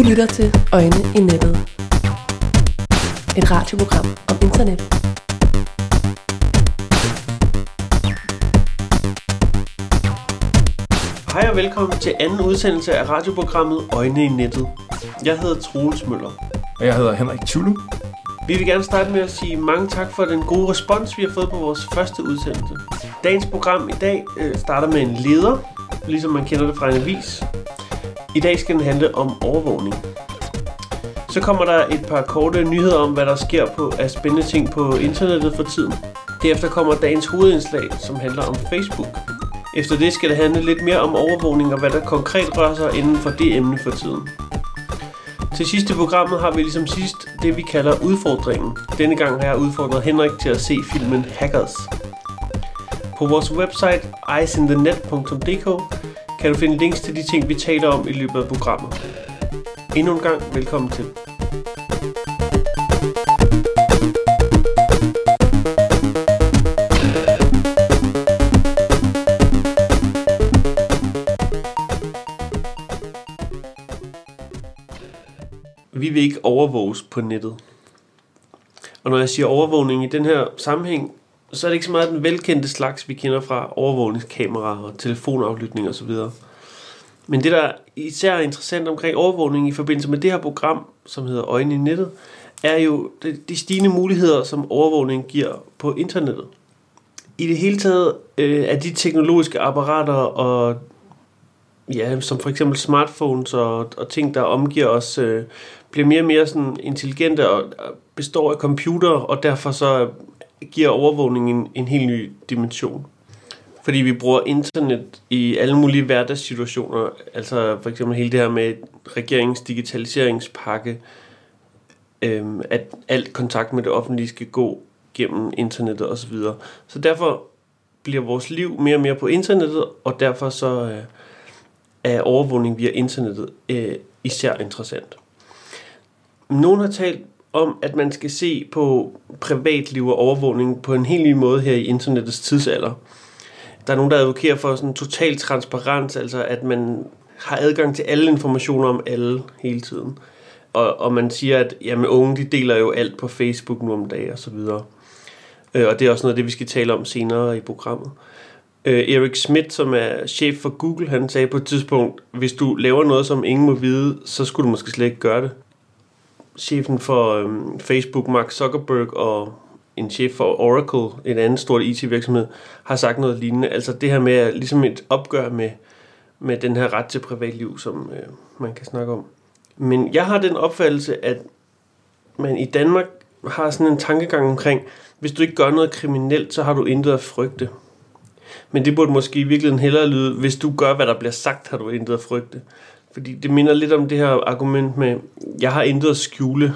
Du lytter til Øjne i nettet. Et radioprogram om internet. Hej og velkommen til anden udsendelse af radioprogrammet Øjne i nettet. Jeg hedder Troels Møller. Og jeg hedder Henrik Tulu. Vi vil gerne starte med at sige mange tak for den gode respons, vi har fået på vores første udsendelse. Dagens program i dag øh, starter med en leder, ligesom man kender det fra en avis. I dag skal den handle om overvågning. Så kommer der et par korte nyheder om, hvad der sker på af spændende ting på internettet for tiden. Derefter kommer dagens hovedindslag, som handler om Facebook. Efter det skal det handle lidt mere om overvågning og hvad der konkret rører sig inden for det emne for tiden. Til sidst i programmet har vi ligesom sidst det, vi kalder udfordringen. Denne gang har jeg udfordret Henrik til at se filmen Hackers. På vores website iceinthernet.dk kan du finde links til de ting, vi taler om i løbet af programmet. Endnu en gang velkommen til. Vi vil ikke overvåges på nettet. Og når jeg siger overvågning i den her sammenhæng, så er det ikke så meget den velkendte slags, vi kender fra overvågningskameraer og telefonaflytning osv. Men det, der er især er interessant omkring overvågning i forbindelse med det her program, som hedder Øjne i nettet, er jo de stigende muligheder, som overvågning giver på internettet. I det hele taget øh, er de teknologiske apparater og ja, som for eksempel smartphones og, og ting, der omgiver os, øh, bliver mere og mere sådan intelligente og og består af computer, og derfor så giver overvågning en, en helt ny dimension. Fordi vi bruger internet i alle mulige hverdagssituationer, altså for eksempel hele det her med regeringens digitaliseringspakke, øhm, at alt kontakt med det offentlige skal gå gennem internettet osv. Så derfor bliver vores liv mere og mere på internettet, og derfor så øh, er overvågning via internettet øh, især interessant. Nogen har talt om, at man skal se på privatliv og overvågning på en helt ny måde her i internettets tidsalder. Der er nogen, der advokerer for sådan total transparens, altså at man har adgang til alle informationer om alle hele tiden. Og, og man siger, at jamen, unge de deler jo alt på Facebook nu om dagen og så videre. Øh, og det er også noget af det, vi skal tale om senere i programmet. Øh, Erik Schmidt, som er chef for Google, han sagde på et tidspunkt, hvis du laver noget, som ingen må vide, så skulle du måske slet ikke gøre det. Chefen for øhm, Facebook, Mark Zuckerberg, og en chef for Oracle, en anden stor IT-virksomhed, har sagt noget lignende. Altså det her med ligesom et opgør med, med den her ret til privatliv, som øh, man kan snakke om. Men jeg har den opfattelse, at man i Danmark har sådan en tankegang omkring, hvis du ikke gør noget kriminelt, så har du intet at frygte. Men det burde måske i virkeligheden hellere lyde, hvis du gør, hvad der bliver sagt, har du intet at frygte. Fordi det minder lidt om det her argument med, jeg har intet at skjule.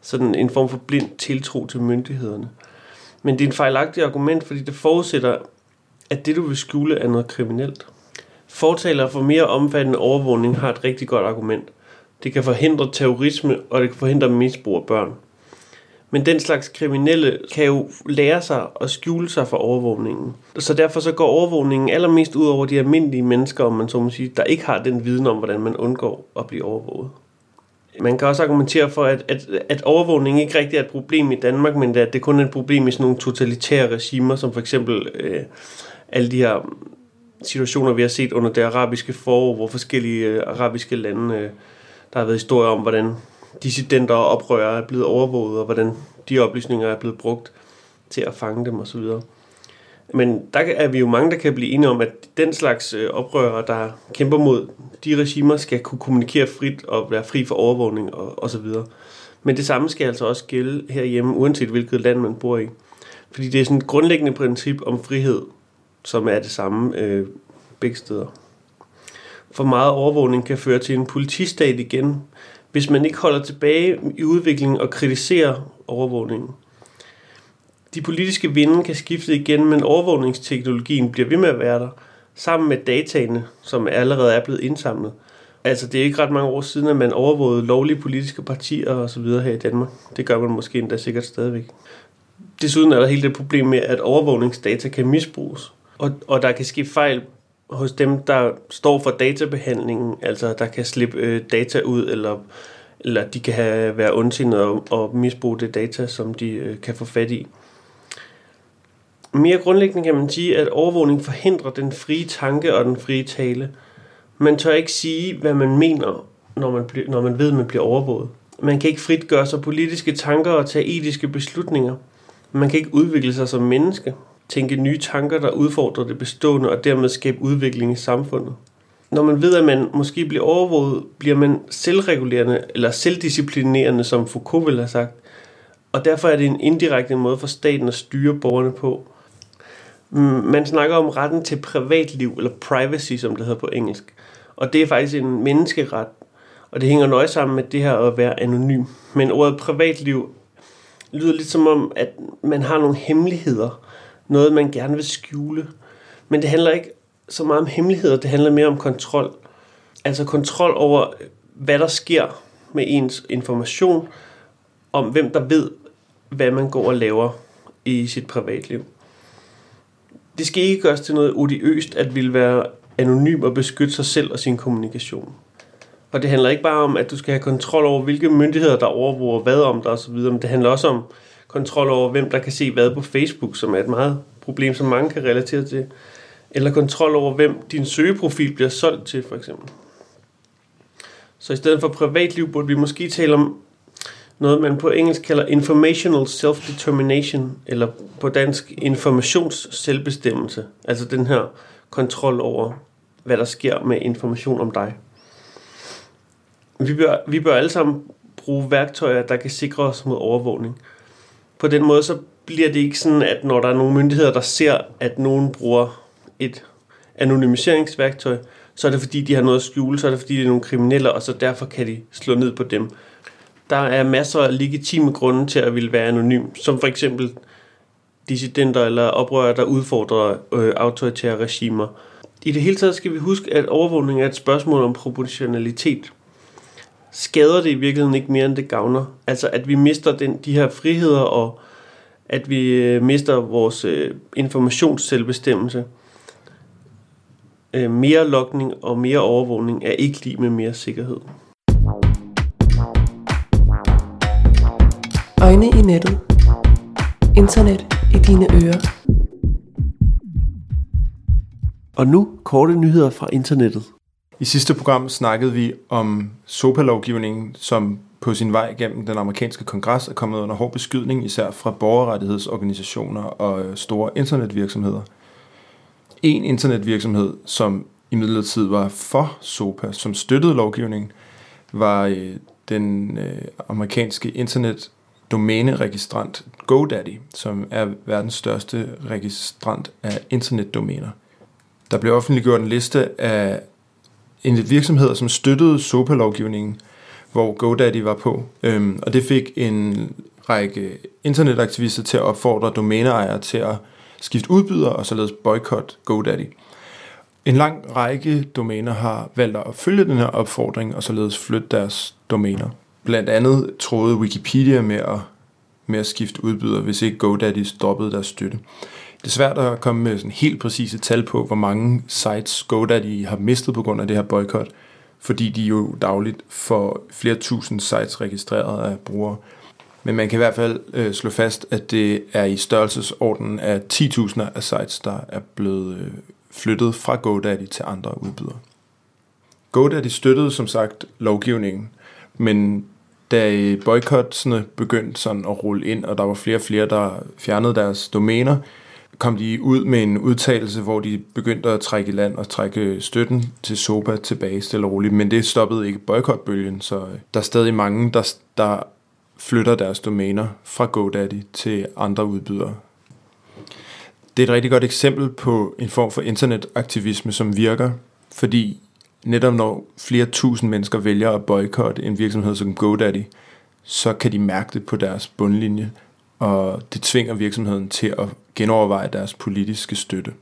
Sådan en form for blind tiltro til myndighederne. Men det er en fejlagtig argument, fordi det forudsætter, at det du vil skjule er noget kriminelt. Fortalere for mere omfattende overvågning har et rigtig godt argument. Det kan forhindre terrorisme, og det kan forhindre misbrug af børn. Men den slags kriminelle kan jo lære sig at skjule sig for overvågningen. Så derfor så går overvågningen allermest ud over de almindelige mennesker, om man så må sige, der ikke har den viden om, hvordan man undgår at blive overvåget. Man kan også argumentere for, at, at, at overvågning ikke rigtig er et problem i Danmark, men at det kun er et problem i sådan nogle totalitære regimer, som for eksempel øh, alle de her situationer, vi har set under det arabiske forår, hvor forskellige øh, arabiske lande, øh, der har været historier om, hvordan dissidenter og oprørere er blevet overvåget, og hvordan de oplysninger er blevet brugt til at fange dem osv. Men der er vi jo mange, der kan blive enige om, at den slags øh, oprørere, der kæmper mod de regimer, skal kunne kommunikere frit og være fri for overvågning og, og så videre. Men det samme skal altså også gælde herhjemme, uanset hvilket land man bor i. Fordi det er sådan et grundlæggende princip om frihed, som er det samme øh, begge steder. For meget overvågning kan føre til en politistat igen, hvis man ikke holder tilbage i udviklingen og kritiserer overvågningen. De politiske vinde kan skifte igen, men overvågningsteknologien bliver ved med at være der, sammen med dataene, som allerede er blevet indsamlet. Altså, det er ikke ret mange år siden, at man overvågede lovlige politiske partier og så videre her i Danmark. Det gør man måske endda sikkert stadigvæk. Desuden er der hele det problem med, at overvågningsdata kan misbruges, og, og der kan ske fejl hos dem, der står for databehandlingen, altså der kan slippe øh, data ud, eller, eller de kan have, være ondsindet og, og misbruge det data, som de øh, kan få fat i. Mere grundlæggende kan man sige, at overvågning forhindrer den frie tanke og den frie tale. Man tør ikke sige, hvad man mener, når man, bliver, når man ved, at man bliver overvåget. Man kan ikke frit gøre sig politiske tanker og tage etiske beslutninger. Man kan ikke udvikle sig som menneske, tænke nye tanker, der udfordrer det bestående og dermed skabe udvikling i samfundet. Når man ved, at man måske bliver overvåget, bliver man selvregulerende eller selvdisciplinerende, som Foucault ville have sagt. Og derfor er det en indirekte måde for staten at styre borgerne på. Mm, man snakker om retten til privatliv, eller privacy, som det hedder på engelsk. Og det er faktisk en menneskeret, og det hænger nøje sammen med det her at være anonym. Men ordet privatliv lyder lidt som om, at man har nogle hemmeligheder. Noget, man gerne vil skjule. Men det handler ikke så meget om hemmeligheder, det handler mere om kontrol. Altså kontrol over, hvad der sker med ens information, om hvem der ved, hvad man går og laver i sit privatliv. Det skal ikke gøres til noget odiøst at ville være anonym og beskytte sig selv og sin kommunikation. Og det handler ikke bare om, at du skal have kontrol over, hvilke myndigheder, der overvåger hvad om dig osv., men det handler også om kontrol over, hvem der kan se hvad på Facebook, som er et meget problem, som mange kan relatere til. Eller kontrol over, hvem din søgeprofil bliver solgt til, for eksempel. Så i stedet for privatliv, burde vi måske tale om noget, man på engelsk kalder informational self-determination, eller på dansk informationsselvbestemmelse. Altså den her kontrol over, hvad der sker med information om dig. Vi bør, vi bør alle sammen bruge værktøjer, der kan sikre os mod overvågning. På den måde så bliver det ikke sådan, at når der er nogle myndigheder, der ser, at nogen bruger et anonymiseringsværktøj, så er det fordi, de har noget at skjule, så er det fordi, det er nogle kriminelle, og så derfor kan de slå ned på dem. Der er masser af legitime grunde til at ville være anonym, som for eksempel dissidenter eller oprørere, der udfordrer øh, autoritære regimer. I det hele taget skal vi huske, at overvågning er et spørgsmål om proportionalitet. Skader det i virkeligheden ikke mere, end det gavner? Altså, at vi mister den, de her friheder, og at vi øh, mister vores øh, informationsselvbestemmelse. Øh, mere lokning og mere overvågning er ikke lige med mere sikkerhed. Øjne i nettet. Internet i dine ører. Og nu korte nyheder fra internettet. I sidste program snakkede vi om SOPA-lovgivningen, som på sin vej gennem den amerikanske kongres er kommet under hård beskydning, især fra borgerrettighedsorganisationer og øh, store internetvirksomheder. En internetvirksomhed, som i midlertid var for SOPA, som støttede lovgivningen, var øh, den øh, amerikanske internet domæneregistrant GoDaddy, som er verdens største registrant af internetdomæner. Der blev offentliggjort en liste af en virksomhed, som støttede SOPA-lovgivningen, hvor GoDaddy var på. Øhm, og det fik en række internetaktivister til at opfordre domæneejere til at skifte udbyder og således boykot GoDaddy. En lang række domæner har valgt at følge den her opfordring og således flytte deres domæner. Blandt andet troede Wikipedia med at, med at skifte udbyder, hvis ikke GoDaddy stoppede deres støtte. Det er svært at komme med sådan helt præcise tal på, hvor mange sites GoDaddy har mistet på grund af det her boykot, fordi de jo dagligt får flere tusind sites registreret af brugere. Men man kan i hvert fald øh, slå fast, at det er i størrelsesordenen af 10.000 af sites, der er blevet øh, flyttet fra GoDaddy til andre udbydere. GoDaddy støttede som sagt lovgivningen, men da boykottene begyndte sådan at rulle ind, og der var flere og flere, der fjernede deres domæner, kom de ud med en udtalelse, hvor de begyndte at trække i land og trække støtten til SOPA tilbage stille og roligt. Men det stoppede ikke boykotbølgen, så øh, der er stadig mange, der, der flytter deres domæner fra GoDaddy til andre udbydere. Det er et rigtig godt eksempel på en form for internetaktivisme, som virker, fordi netop når flere tusind mennesker vælger at boykotte en virksomhed som GoDaddy, så kan de mærke det på deres bundlinje, og det tvinger virksomheden til at genoverveje deres politiske støtte.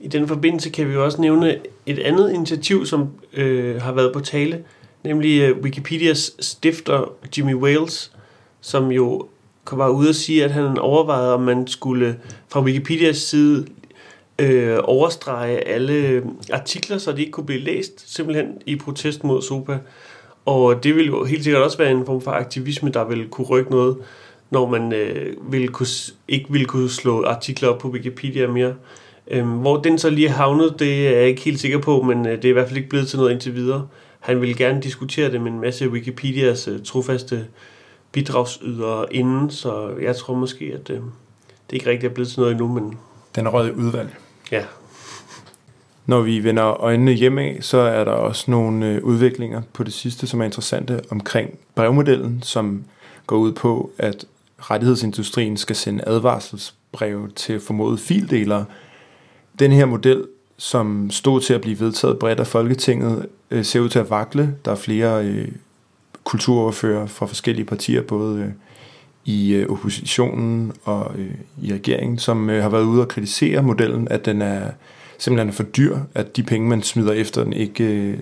I den forbindelse kan vi også nævne et andet initiativ, som øh, har været på tale, nemlig øh, Wikipedias stifter Jimmy Wales, som jo var ude at sige, at han overvejede, om man skulle fra Wikipedias side øh, overstrege alle artikler, så de ikke kunne blive læst, simpelthen i protest mod SOPA. Og det ville jo helt sikkert også være en form for aktivisme, der ville kunne rykke noget, når man øh, ville kunne, ikke ville kunne slå artikler op på Wikipedia mere. Øhm, hvor den så lige er havnet, det er jeg ikke helt sikker på, men øh, det er i hvert fald ikke blevet til noget indtil videre. Han ville gerne diskutere det med en masse Wikipedias øh, trofaste bidragsydere inden, så jeg tror måske, at øh, det ikke rigtig er blevet til noget endnu, men Den er røget i udvalg ja. Når vi vender øjnene hjemad, så er der også nogle øh, udviklinger på det sidste, som er interessante omkring brevmodellen, som går ud på, at rettighedsindustrien skal sende advarselsbreve til formodede fildelere. Den her model, som stod til at blive vedtaget bredt af Folketinget, øh, ser ud til at vakle. Der er flere øh, kulturoverfører fra forskellige partier, både øh, i øh, oppositionen og øh, i regeringen, som øh, har været ude og kritisere modellen, at den er simpelthen er for dyr, at de penge, man smider efter den, ikke øh,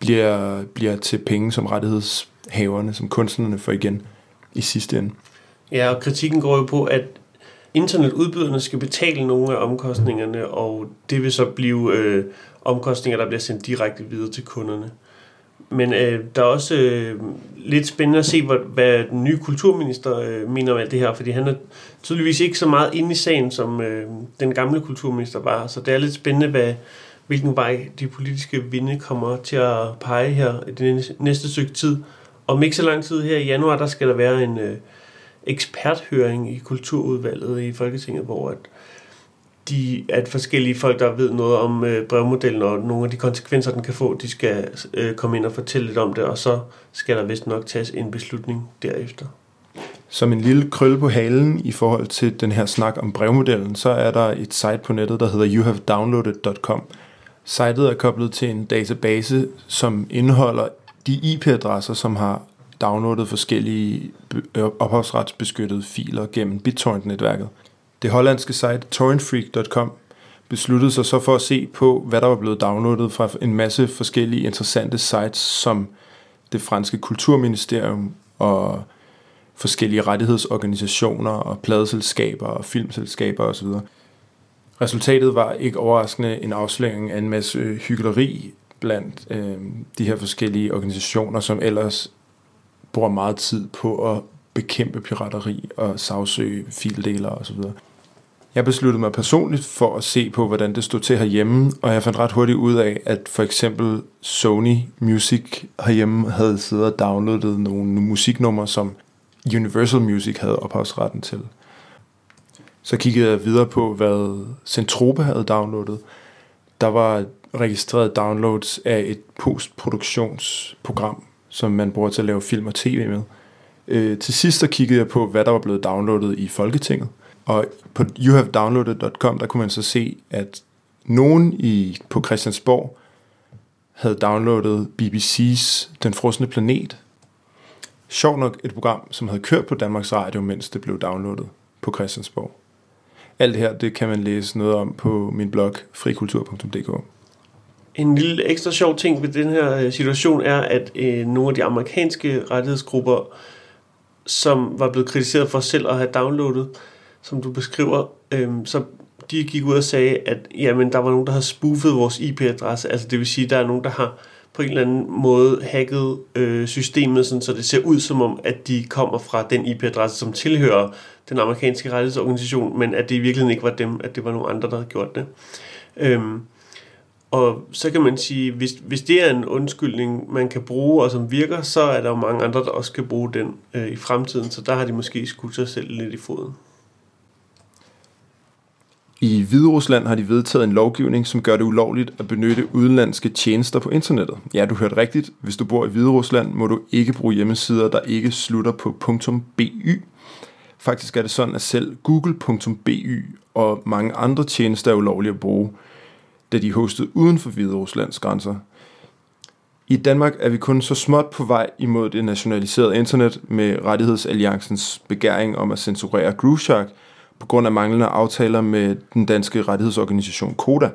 bliver, bliver til penge, som rettighedshaverne, som kunstnerne får igen i sidste ende. Ja, og kritikken går jo på, at internetudbyderne skal betale nogle af omkostningerne, og det vil så blive øh, omkostninger, der bliver sendt direkte videre til kunderne. Men øh, der er også øh, lidt spændende at se, hvad, hvad den nye kulturminister øh, mener om alt det her, fordi han er tydeligvis ikke så meget inde i sagen, som øh, den gamle kulturminister var. Så det er lidt spændende, hvad, hvilken vej de politiske vinde kommer til at pege her i den næste stykke tid. Om ikke så lang tid her i januar, der skal der være en øh, eksperthøring i kulturudvalget i Folketinget, hvor at de, at forskellige folk, der ved noget om øh, brevmodellen og nogle af de konsekvenser, den kan få, de skal øh, komme ind og fortælle lidt om det, og så skal der vist nok tages en beslutning derefter. Som en lille krølle på halen i forhold til den her snak om brevmodellen, så er der et site på nettet, der hedder youhavedownloaded.com. Sitet er koblet til en database, som indeholder de IP-adresser, som har downloadet forskellige ophavsretsbeskyttede filer gennem BitTorrent-netværket. Det hollandske site torrentfreak.com besluttede sig så for at se på, hvad der var blevet downloadet fra en masse forskellige interessante sites, som det franske kulturministerium og forskellige rettighedsorganisationer og pladeselskaber og filmselskaber osv. Resultatet var ikke overraskende en afsløring af en masse øh, hyggeleri blandt øh, de her forskellige organisationer, som ellers bruger meget tid på at bekæmpe pirateri og sagsøge fildeler osv. Jeg besluttede mig personligt for at se på, hvordan det stod til herhjemme, og jeg fandt ret hurtigt ud af, at for eksempel Sony Music herhjemme havde siddet og downloadet nogle musiknumre, som Universal Music havde ophavsretten til. Så kiggede jeg videre på, hvad Centropa havde downloadet. Der var registreret downloads af et postproduktionsprogram, som man bruger til at lave film og tv med. Øh, til sidst så kiggede jeg på, hvad der var blevet downloadet i Folketinget. Og på youhavedownloaded.com, der kunne man så se, at nogen i, på Christiansborg havde downloadet BBC's Den frosne planet. Sjovt nok et program, som havde kørt på Danmarks Radio, mens det blev downloadet på Christiansborg. Alt det her, det kan man læse noget om på min blog frikultur.dk. En lille ekstra sjov ting ved den her øh, situation er, at øh, nogle af de amerikanske rettighedsgrupper, som var blevet kritiseret for selv at have downloadet, som du beskriver, øhm, så de gik ud og sagde, at jamen, der var nogen, der har spoofet vores IP-adresse. Altså det vil sige, at der er nogen, der har på en eller anden måde hacket øh, systemet, sådan, så det ser ud som om, at de kommer fra den IP-adresse, som tilhører den amerikanske rettighedsorganisation, men at det i virkeligheden ikke var dem, at det var nogle andre, der havde gjort det. Øhm, og så kan man sige, hvis, hvis det er en undskyldning, man kan bruge og som virker, så er der jo mange andre, der også kan bruge den øh, i fremtiden. Så der har de måske skudt sig selv lidt i foden. I Hviderusland har de vedtaget en lovgivning, som gør det ulovligt at benytte udenlandske tjenester på internettet. Ja, du hørte rigtigt. Hvis du bor i Hviderusland, må du ikke bruge hjemmesider, der ikke slutter på .by. Faktisk er det sådan, at selv google.by og mange andre tjenester er ulovlige at bruge, da de er hostet uden for Hvideruslands grænser. I Danmark er vi kun så småt på vej imod det nationaliserede internet med rettighedsalliancens begæring om at censurere GrooveShark på grund af manglende aftaler med den danske rettighedsorganisation Koda.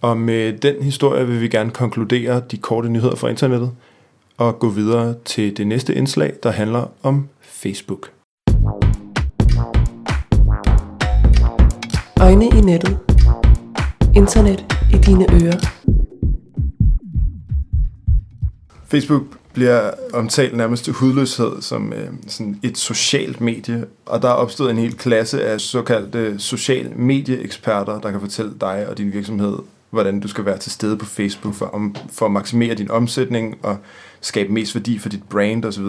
Og med den historie vil vi gerne konkludere de korte nyheder fra internettet og gå videre til det næste indslag, der handler om Facebook. Øjne i nettet. Internet i dine ører. Facebook bliver omtalt nærmest til hudløshed som øh, sådan et socialt medie, og der er opstået en hel klasse af såkaldte social medieeksperter, der kan fortælle dig og din virksomhed, hvordan du skal være til stede på Facebook for, om, for at maksimere din omsætning og skabe mest værdi for dit brand osv.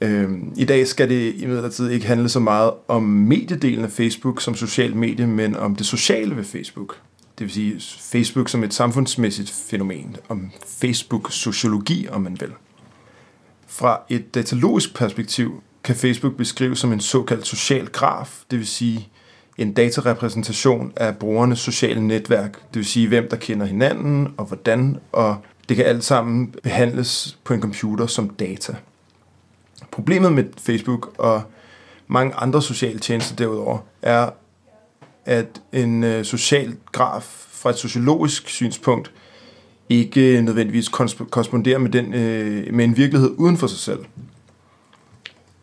Øhm, I dag skal det imidlertid ikke handle så meget om mediedelen af Facebook som social medie, men om det sociale ved Facebook. Det vil sige Facebook som et samfundsmæssigt fænomen, om Facebook-sociologi, om man vil. Fra et datalogisk perspektiv kan Facebook beskrives som en såkaldt social graf, det vil sige en datarepræsentation af brugernes sociale netværk, det vil sige hvem der kender hinanden og hvordan, og det kan alt sammen behandles på en computer som data. Problemet med Facebook og mange andre sociale tjenester derudover er, at en øh, social graf fra et sociologisk synspunkt ikke nødvendigvis korresponderer med, den, øh, med en virkelighed uden for sig selv.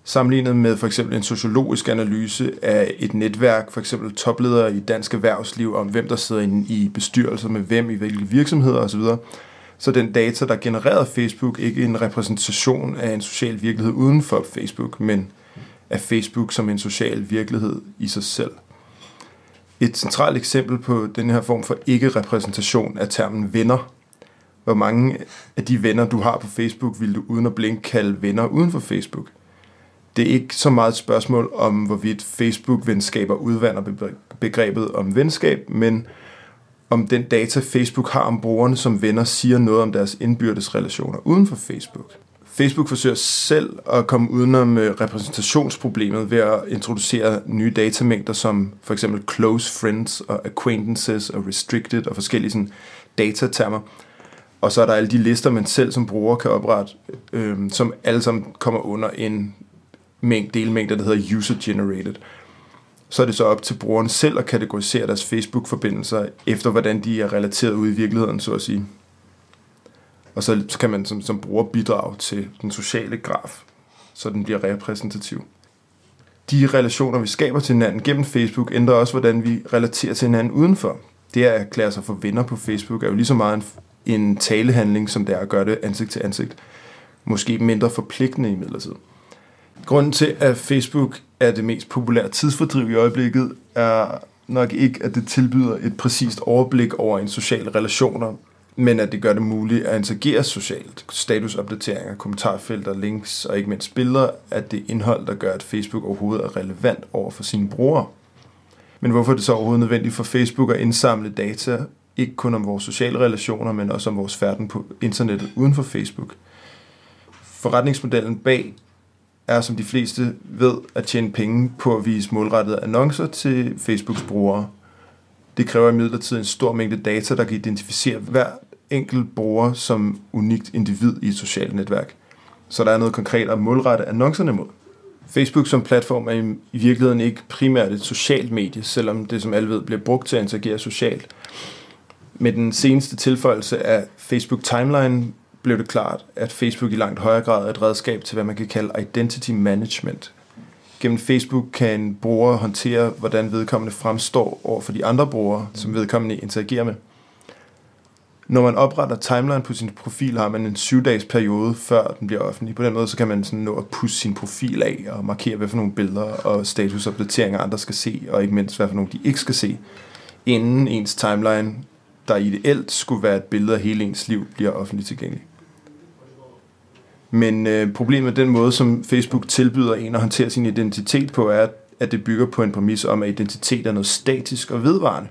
Sammenlignet med for eksempel en sociologisk analyse af et netværk, for eksempel topledere i dansk erhvervsliv, om hvem der sidder inde i bestyrelser med hvem i hvilke virksomheder osv., så den data, der genererer Facebook, ikke en repræsentation af en social virkelighed uden for Facebook, men af Facebook som en social virkelighed i sig selv. Et centralt eksempel på den her form for ikke-repræsentation er termen venner. Hvor mange af de venner, du har på Facebook, vil du uden at blinke kalde venner uden for Facebook? Det er ikke så meget et spørgsmål om, hvorvidt Facebook-venskaber udvander begrebet om venskab, men om den data, Facebook har om brugerne som venner, siger noget om deres indbyrdes relationer uden for Facebook. Facebook forsøger selv at komme udenom øh, repræsentationsproblemet ved at introducere nye datamængder som for eksempel close friends og acquaintances og restricted og forskellige sådan, datatermer. Og så er der alle de lister, man selv som bruger kan oprette, øh, som alle sammen kommer under en mængde, delmængde, der hedder user-generated så er det så op til brugeren selv at kategorisere deres Facebook-forbindelser efter, hvordan de er relateret ud i virkeligheden, så at sige. Og så, så kan man som, som bruger bidrage til den sociale graf, så den bliver repræsentativ. De relationer, vi skaber til hinanden gennem Facebook, ændrer også, hvordan vi relaterer til hinanden udenfor. Det at erklære sig for venner på Facebook er jo lige så meget en, en talehandling, som det er at gøre det ansigt til ansigt. Måske mindre forpligtende i midlertid. Grunden til, at Facebook er det mest populære tidsfordriv i øjeblikket, er nok ikke, at det tilbyder et præcist overblik over en social relationer, men at det gør det muligt at interagere socialt. Statusopdateringer, kommentarfelter, links og ikke mindst billeder at det indhold, der gør, at Facebook overhovedet er relevant over for sine brugere. Men hvorfor er det så overhovedet nødvendigt for Facebook at indsamle data, ikke kun om vores sociale relationer, men også om vores færden på internettet uden for Facebook? Forretningsmodellen bag er, som de fleste ved, at tjene penge på at vise målrettede annoncer til Facebooks brugere. Det kræver imidlertid en stor mængde data, der kan identificere hver enkelt bruger som unikt individ i et socialt netværk. Så der er noget konkret at målrette annoncerne mod. Facebook som platform er i virkeligheden ikke primært et socialt medie, selvom det som alle ved bliver brugt til at interagere socialt. Med den seneste tilføjelse af Facebook Timeline blev det klart, at Facebook i langt højere grad er et redskab til, hvad man kan kalde identity management. Gennem Facebook kan en bruger håndtere, hvordan vedkommende fremstår over for de andre brugere, som vedkommende interagerer med. Når man opretter timeline på sin profil, har man en syv-dages periode, før den bliver offentlig. På den måde så kan man sådan nå at pusse sin profil af og markere, hvad for nogle billeder og statusopdateringer andre skal se, og ikke mindst, hvad for nogle de ikke skal se, inden ens timeline, der ideelt skulle være et billede af hele ens liv, bliver offentligt tilgængelig. Men øh, problemet med den måde, som Facebook tilbyder en at håndtere sin identitet på, er, at det bygger på en præmis om, at identitet er noget statisk og vedvarende.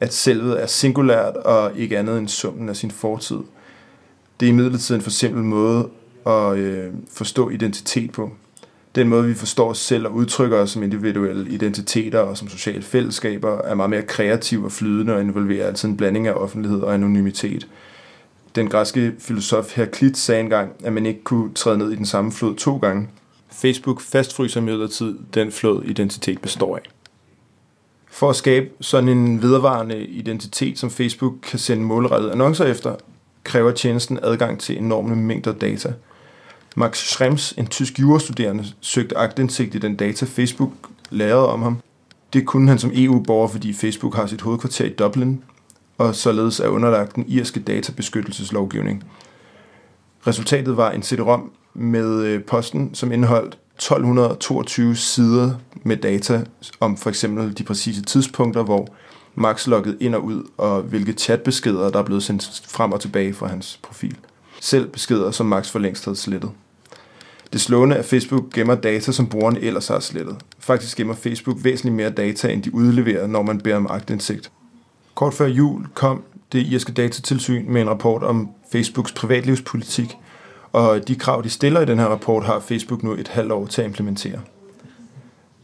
At selvet er singulært og ikke andet end summen af sin fortid. Det er imidlertid en for simpel måde at øh, forstå identitet på. Den måde, vi forstår os selv og udtrykker os som individuelle identiteter og som sociale fællesskaber, er meget mere kreativ og flydende og involverer altid en blanding af offentlighed og anonymitet den græske filosof Heraklit sagde engang, at man ikke kunne træde ned i den samme flod to gange. Facebook fastfryser imidlertid den flod, identitet består af. For at skabe sådan en vedvarende identitet, som Facebook kan sende målrettede annoncer efter, kræver tjenesten adgang til enorme mængder data. Max Schrems, en tysk jurastuderende, søgte agtindsigt i den data, Facebook lavede om ham. Det kunne han som EU-borger, fordi Facebook har sit hovedkvarter i Dublin, og således er underlagt den irske databeskyttelseslovgivning. Resultatet var en CD-ROM med øh, posten, som indeholdt 1222 sider med data om for eksempel de præcise tidspunkter, hvor Max loggede ind og ud, og hvilke chatbeskeder, der er blevet sendt frem og tilbage fra hans profil. Selv beskeder, som Max for længst havde slettet. Det slående er, at Facebook gemmer data, som brugeren ellers har slettet. Faktisk gemmer Facebook væsentligt mere data, end de udleverer, når man beder om agtindsigt. Kort før jul kom det irske datatilsyn med en rapport om Facebooks privatlivspolitik, og de krav, de stiller i den her rapport, har Facebook nu et halvt år til at implementere.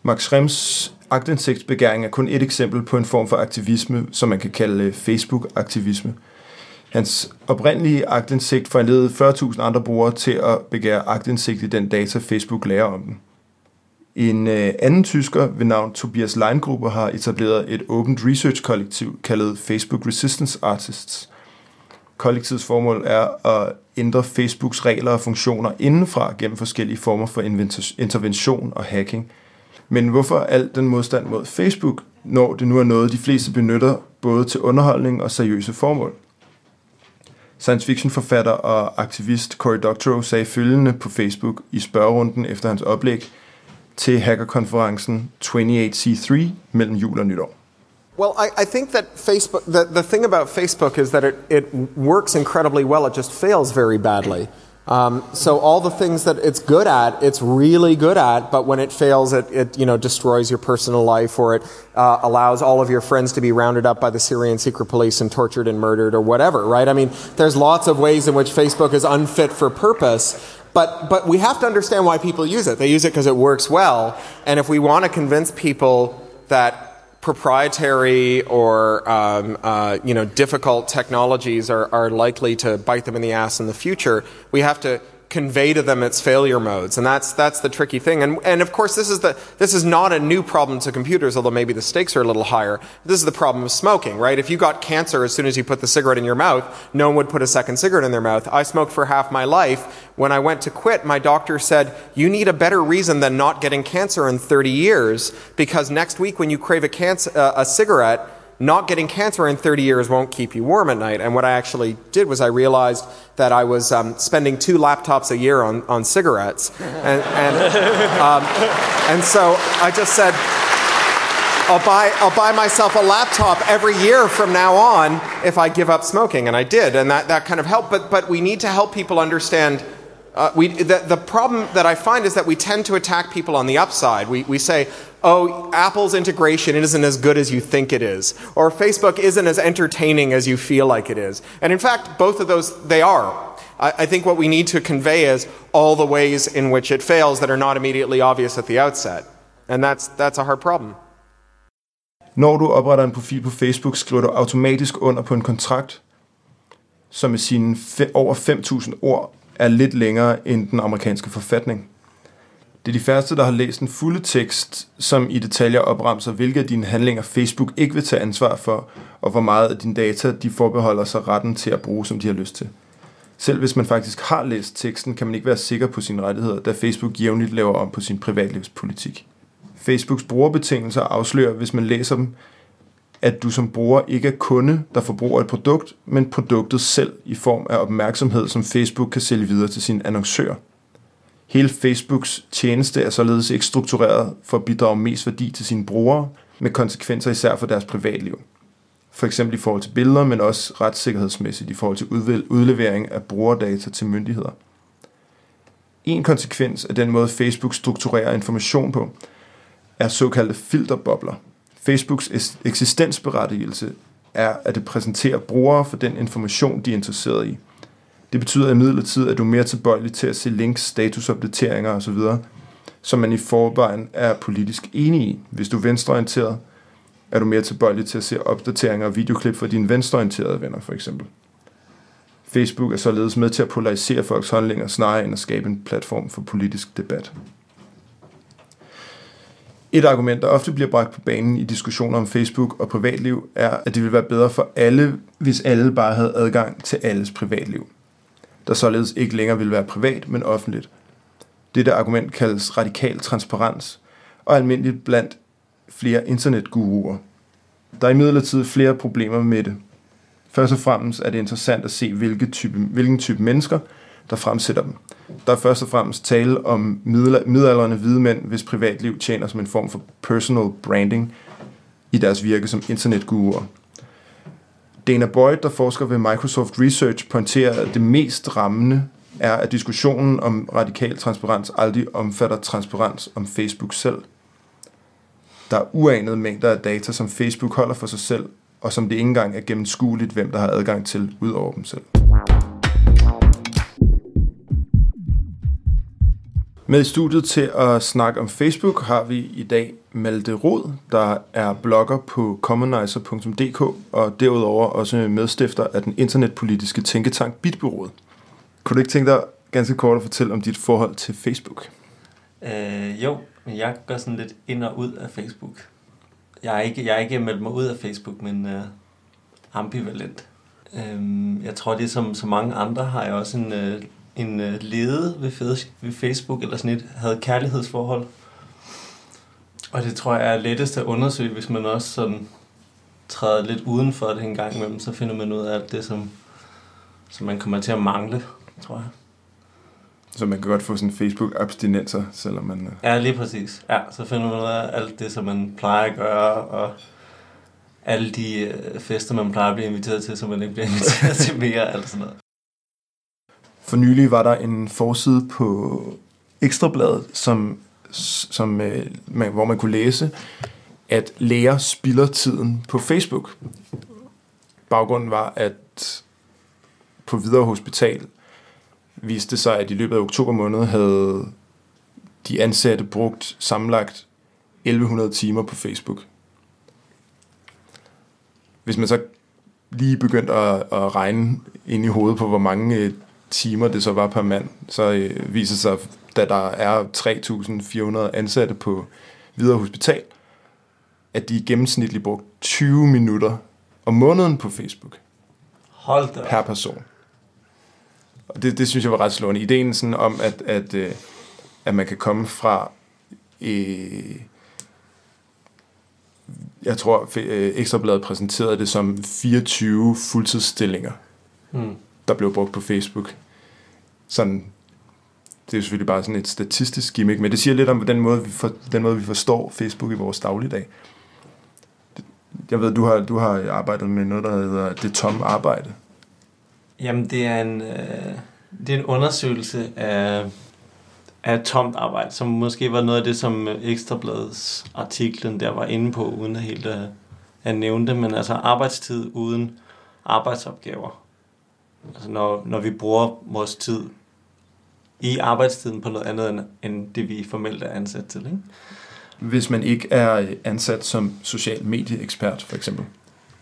Max Schrems agtindsigtsbegæring er kun et eksempel på en form for aktivisme, som man kan kalde øh, Facebook-aktivisme. Hans oprindelige agtindsigt foranledede 40.000 andre brugere til at begære agtindsigt i den data, Facebook lærer om dem. En øh, anden tysker ved navn Tobias Leingruber har etableret et åbent research-kollektiv kaldet Facebook Resistance Artists. Kollektivets formål er at ændre Facebooks regler og funktioner indenfra gennem forskellige former for intervention og hacking. Men hvorfor al den modstand mod Facebook, når det nu er noget, de fleste benytter både til underholdning og seriøse formål? Science fiction forfatter og aktivist Cory Doctorow sagde følgende på Facebook i spørgerunden efter hans oplæg – til hackerkonferencen 28C3 mellem jul og nytår? Well, I, I think that Facebook, the, the thing about Facebook is that it, it works incredibly well, it just fails very badly. Um, so all the things that it's good at, it's really good at, but when it fails, it, it you know destroys your personal life, or it uh, allows all of your friends to be rounded up by the Syrian secret police and tortured and murdered, or whatever. Right? I mean, there's lots of ways in which Facebook is unfit for purpose. But, but we have to understand why people use it. They use it because it works well. And if we want to convince people that proprietary or um, uh, you know difficult technologies are, are likely to bite them in the ass in the future, we have to convey to them its failure modes, and that's that's the tricky thing. And and of course, this is the this is not a new problem to computers, although maybe the stakes are a little higher. This is the problem of smoking, right? If you got cancer as soon as you put the cigarette in your mouth, no one would put a second cigarette in their mouth. I smoked for half my life. When I went to quit, my doctor said, "You need a better reason than not getting cancer in 30 years, because next week when you crave a cancer, uh, a cigarette." Not getting cancer in 30 years won't keep you warm at night. And what I actually did was I realized that I was um, spending two laptops a year on, on cigarettes. And, and, um, and so I just said, I'll buy, I'll buy myself a laptop every year from now on if I give up smoking. And I did. And that, that kind of helped. But, but we need to help people understand uh, we, the, the, problem that I find is that we tend to attack people on the upside. We, we say, oh, Apple's integration isn't as good as you think it is, or Facebook isn't as entertaining as you feel like it is. And in fact, both of those, they are. I, I think what we need to convey is all the ways in which it fails that are not immediately obvious at the outset. And that's, that's a hard problem. Når du opretter en profil på Facebook, skriver du automatisk under på en kontrakt, som med sine over 5.000 ord er lidt længere end den amerikanske forfatning. Det er de færreste, der har læst en fulde tekst, som i detaljer opremser, hvilke af dine handlinger Facebook ikke vil tage ansvar for, og hvor meget af dine data de forbeholder sig retten til at bruge, som de har lyst til. Selv hvis man faktisk har læst teksten, kan man ikke være sikker på sine rettigheder, da Facebook jævnligt laver om på sin privatlivspolitik. Facebooks brugerbetingelser afslører, hvis man læser dem, at du som bruger ikke er kunde, der forbruger et produkt, men produktet selv i form af opmærksomhed, som Facebook kan sælge videre til sine annoncører. Hele Facebooks tjeneste er således ikke struktureret for at bidrage mest værdi til sine brugere, med konsekvenser især for deres privatliv. For eksempel i forhold til billeder, men også retssikkerhedsmæssigt i forhold til udlevering af brugerdata til myndigheder. En konsekvens af den måde, Facebook strukturerer information på, er såkaldte filterbobler – Facebooks eksistensberettigelse er, at det præsenterer brugere for den information, de er interesseret i. Det betyder imidlertid, at du er mere tilbøjelig til at se links, statusopdateringer osv., som man i forvejen er politisk enig i. Hvis du er venstreorienteret, er du mere tilbøjelig til at se opdateringer og videoklip fra dine venstreorienterede venner, for eksempel. Facebook er således med til at polarisere folks holdninger, snarere end at skabe en platform for politisk debat. Et argument, der ofte bliver bragt på banen i diskussioner om Facebook og privatliv, er, at det ville være bedre for alle, hvis alle bare havde adgang til alles privatliv. Der således ikke længere vil være privat, men offentligt. Dette argument kaldes radikal transparens, og almindeligt blandt flere internetguruer. Der er imidlertid flere problemer med det. Først og fremmest er det interessant at se, hvilke type, hvilken type mennesker, der fremsætter dem. Der er først og fremmest tale om middelalderne hvide mænd, hvis privatliv tjener som en form for personal branding i deres virke som internetguruer. Dana Boyd, der forsker ved Microsoft Research, pointerer, at det mest rammende er, at diskussionen om radikal transparens aldrig omfatter transparens om Facebook selv. Der er uanede mængder af data, som Facebook holder for sig selv, og som det ikke engang er gennemskueligt, hvem der har adgang til, ud over dem selv. Med i studiet til at snakke om Facebook har vi i dag Malte Rod, der er blogger på commonizer.dk og derudover også medstifter af den internetpolitiske tænketank Bitbyrået. Kunne du ikke tænke dig ganske kort at fortælle om dit forhold til Facebook? Øh, jo, men jeg går sådan lidt ind og ud af Facebook. Jeg er ikke, jeg er ikke meldt mig ud af Facebook, men øh, ambivalent. Øh, jeg tror, det som så mange andre har jeg også en, øh, en øh, lede ved, ved Facebook, eller sådan et, havde kærlighedsforhold. Og det tror jeg er lettest at undersøge, hvis man også sådan træder lidt uden for det en gang imellem, så finder man ud af alt det, som, som man kommer til at mangle, tror jeg. Så man kan godt få sådan Facebook-abstinenser, selvom man... Øh, ja, lige præcis. Ja, så finder man ud af alt det, som man plejer at gøre, og alle de øh, fester, man plejer at blive inviteret til, som man ikke bliver inviteret til mere, alt sådan noget. For nylig var der en forside på Ekstrabladet, som, som, øh, man, hvor man kunne læse, at læger spilder tiden på Facebook. Baggrunden var, at på Videre Hospital viste sig, at i løbet af oktober måned havde de ansatte brugt samlet 1100 timer på Facebook. Hvis man så lige begyndte at, at regne ind i hovedet på, hvor mange øh, timer det så var per mand, så øh, viser sig, da der er 3.400 ansatte på Videre Hospital, at de gennemsnitligt brugt 20 minutter om måneden på Facebook. Hold da. Per person. Og det, det synes jeg var ret slående. Ideen sådan om, at, at, øh, at man kan komme fra... Øh, jeg tror, øh, Ekstrabladet præsenterede det som 24 fuldtidsstillinger, mm. der blev brugt på Facebook. Sådan, det er selvfølgelig bare sådan et statistisk gimmick, men det siger lidt om den måde, vi, for, den måde, vi forstår Facebook i vores dagligdag. Jeg ved, du har, du har arbejdet med noget, der hedder det tomme arbejde. Jamen, det er en, øh, det er en undersøgelse af, af tomt arbejde, som måske var noget af det, som Ekstrabladets artiklen der var inde på, uden at helt at, at nævne det, men altså arbejdstid uden arbejdsopgaver. Altså når, når vi bruger vores tid i arbejdstiden på noget andet, end, end det vi formelt er ansat til. Ikke? Hvis man ikke er ansat som social medieekspert, for eksempel,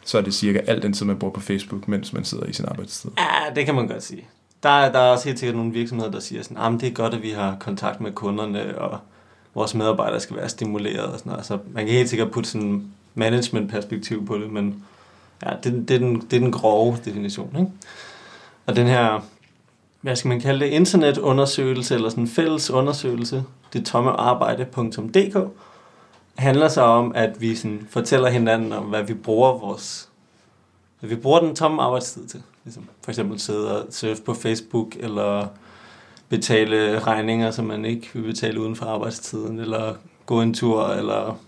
så er det cirka alt den tid, man bruger på Facebook, mens man sidder i sin arbejdstid. Ja, det kan man godt sige. Der, er, der er også helt sikkert nogle virksomheder, der siger sådan, at det er godt, at vi har kontakt med kunderne, og vores medarbejdere skal være stimuleret og sådan noget. Så man kan helt sikkert putte sådan management-perspektiv på det, men ja, det, det, er den, det er den grove definition. Ikke? Og den her, hvad skal man kalde det, internetundersøgelse, eller sådan en fælles undersøgelse, det tomme arbejde.dk, handler så om, at vi sådan fortæller hinanden om, hvad vi bruger vores hvad vi bruger den tomme arbejdstid til. Ligesom for eksempel sidde og surfe på Facebook, eller betale regninger, som man ikke vil betale uden for arbejdstiden, eller gå en tur, eller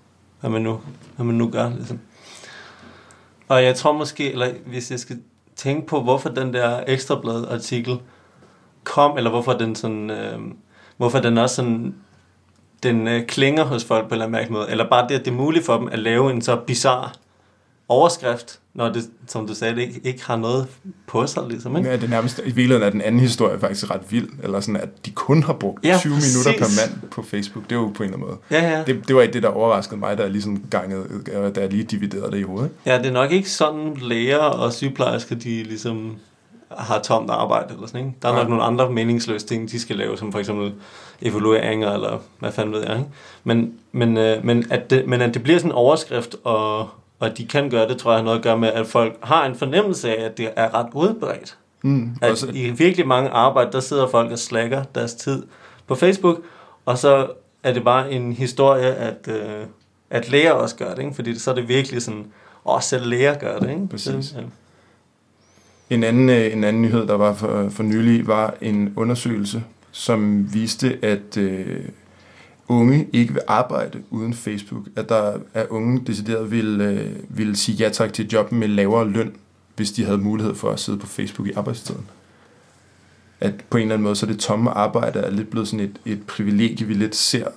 hvad man nu, hvad man nu gør. Ligesom. Og jeg tror måske, eller hvis jeg skal tænke på, hvorfor den der ekstrablad artikel kom, eller hvorfor den sådan, øh, hvorfor den også sådan den øh, klinger hos folk på en eller anden måde, eller bare det, at det er muligt for dem at lave en så bizarre overskrift, når det, som du sagde, ikke, ikke har noget på sig, ligesom, ikke? Ja, det er nærmest, i virkeligheden er den anden historie faktisk ret vild, eller sådan, at de kun har brugt ja, 20 præcis. minutter per mand på Facebook, det er jo på en eller anden måde. Ja, ja. Det, det var det, der overraskede mig, da jeg, ligesom gangede, da jeg lige dividerede det i hovedet. Ja, det er nok ikke sådan, læger og sygeplejersker, de ligesom har tomt arbejde eller sådan, ikke? Der er ja. nok nogle andre meningsløse ting, de skal lave, som for eksempel evalueringer, eller hvad fanden ved jeg, ikke? Men, men, øh, men, at det, men at det bliver sådan en overskrift, og, og de kan gøre det, tror jeg har noget at gøre med, at folk har en fornemmelse af, at det er ret udbredt. Mm, at også. i virkelig mange arbejde, der sidder folk og slækker deres tid på Facebook, og så er det bare en historie, at, øh, at læger også gør det, ikke? fordi så er det virkelig sådan, åh, selv læger gør det. Ikke? Præcis. Ja. En anden, øh, en anden nyhed, der var for, for nylig, var en undersøgelse, som viste, at øh, unge ikke vil arbejde uden Facebook. At der er unge, decideret vil, øh, vil sige ja tak til job med lavere løn, hvis de havde mulighed for at sidde på Facebook i arbejdstiden. At på en eller anden måde, så det tomme arbejde er lidt blevet sådan et, et privilegie, vi lidt ser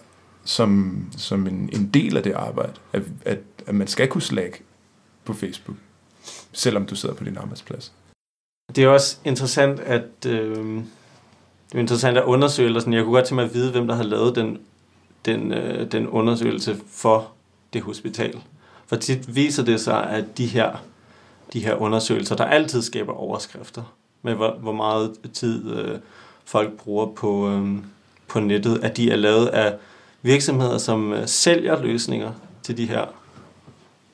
som, som en, en del af det arbejde. At, at, at man skal kunne slække på Facebook, selvom du sidder på din arbejdsplads. Det er også interessant at øh, det er interessant at undersøge, eller sådan, jeg kunne godt tænke mig at vide, hvem der har lavet den, den, øh, den undersøgelse for det hospital. For tit viser det sig, at de her, de her undersøgelser, der altid skaber overskrifter, med hvor, hvor meget tid øh, folk bruger på, øh, på nettet, at de er lavet af virksomheder, som øh, sælger løsninger til de her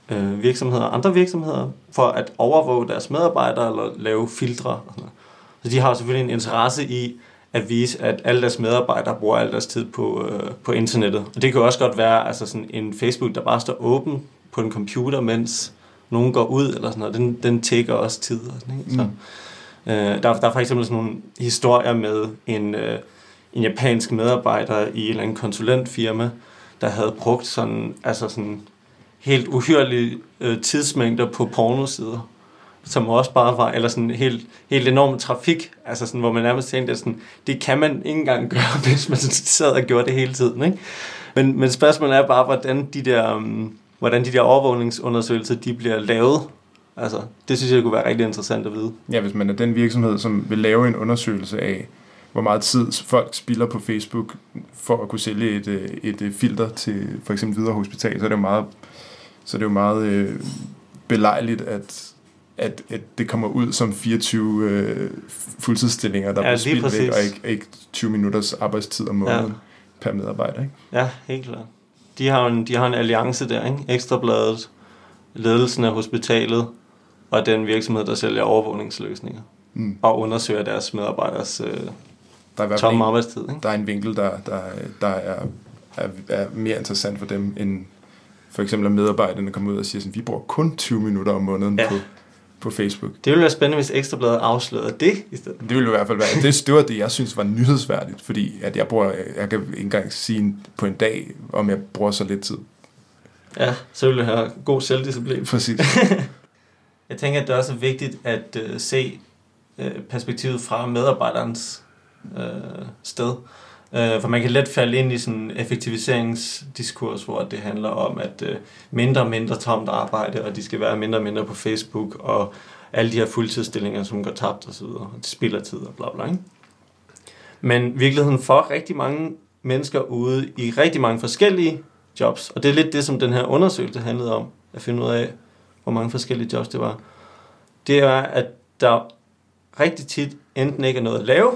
øh, virksomheder, andre virksomheder, for at overvåge deres medarbejdere eller lave filtre. Og sådan noget. Så de har selvfølgelig en interesse i at vise, at alle deres medarbejdere bruger al deres tid på, øh, på internettet. Og det kan jo også godt være altså sådan en Facebook, der bare står åben på en computer, mens nogen går ud, eller sådan noget. Den, den tækker også tid. Og sådan, ikke? Så, øh, der, der er for eksempel sådan nogle historier med en, øh, en japansk medarbejder i en eller anden konsulentfirma, der havde brugt sådan, altså sådan helt uhyrlige øh, tidsmængder på pornosider, som også bare var, eller sådan helt, helt enorm trafik, altså sådan, hvor man nærmest tænkte, at sådan, det kan man ikke engang gøre, hvis man sad og gjorde det hele tiden, ikke? Men, men spørgsmålet er bare, hvordan de der, um, hvordan de der overvågningsundersøgelser, de bliver lavet. Altså, det synes jeg kunne være rigtig interessant at vide. Ja, hvis man er den virksomhed, som vil lave en undersøgelse af, hvor meget tid folk spilder på Facebook for at kunne sælge et, øh, et, et filter til for eksempel videre hospital, så er det jo meget, så er det jo meget øh, belejligt, at, at, at det kommer ud som 24 øh, fuldtidsstillinger, der Ja, bliver spildt væk, præcis. og ikke, ikke 20 minutters arbejdstid om måneden ja. per medarbejder. Ikke? Ja, helt klart. De har en, de har en alliance der, ikke? Ekstrabladet, ledelsen af hospitalet, og den virksomhed, der sælger overvågningsløsninger. Mm. Og undersøger deres medarbejderes øh, Der er tomme en, arbejdstid, ikke? der er en vinkel, der, der, der er, er, er mere interessant for dem, end for eksempel at medarbejderne kommer ud og siger, sådan, vi bruger kun 20 minutter om måneden ja. på, på Facebook. Det ville være spændende, hvis Ekstrabladet afslørede det i stedet. Det ville i hvert fald være, det, det var det, jeg synes var nyhedsværdigt, fordi at jeg, bruger, jeg kan ikke engang sige på en dag, om jeg bruger så lidt tid. Ja, så ville det have god selvdisciplin. Præcis. Jeg tænker, at det også er vigtigt at øh, se øh, perspektivet fra medarbejderens øh, sted. Øh, for man kan let falde ind i sådan en effektiviseringsdiskurs, hvor det handler om, at øh, mindre og mindre tomt arbejde, og de skal være mindre og mindre på Facebook, og alle de her fuldtidsstillinger, som går tabt osv., og det spiller tid og bla bla. Ikke? Men virkeligheden for rigtig mange mennesker ude i rigtig mange forskellige jobs, og det er lidt det, som den her undersøgelse handlede om, at finde ud af, hvor mange forskellige jobs det var, det er, at der rigtig tit enten ikke er noget at lave,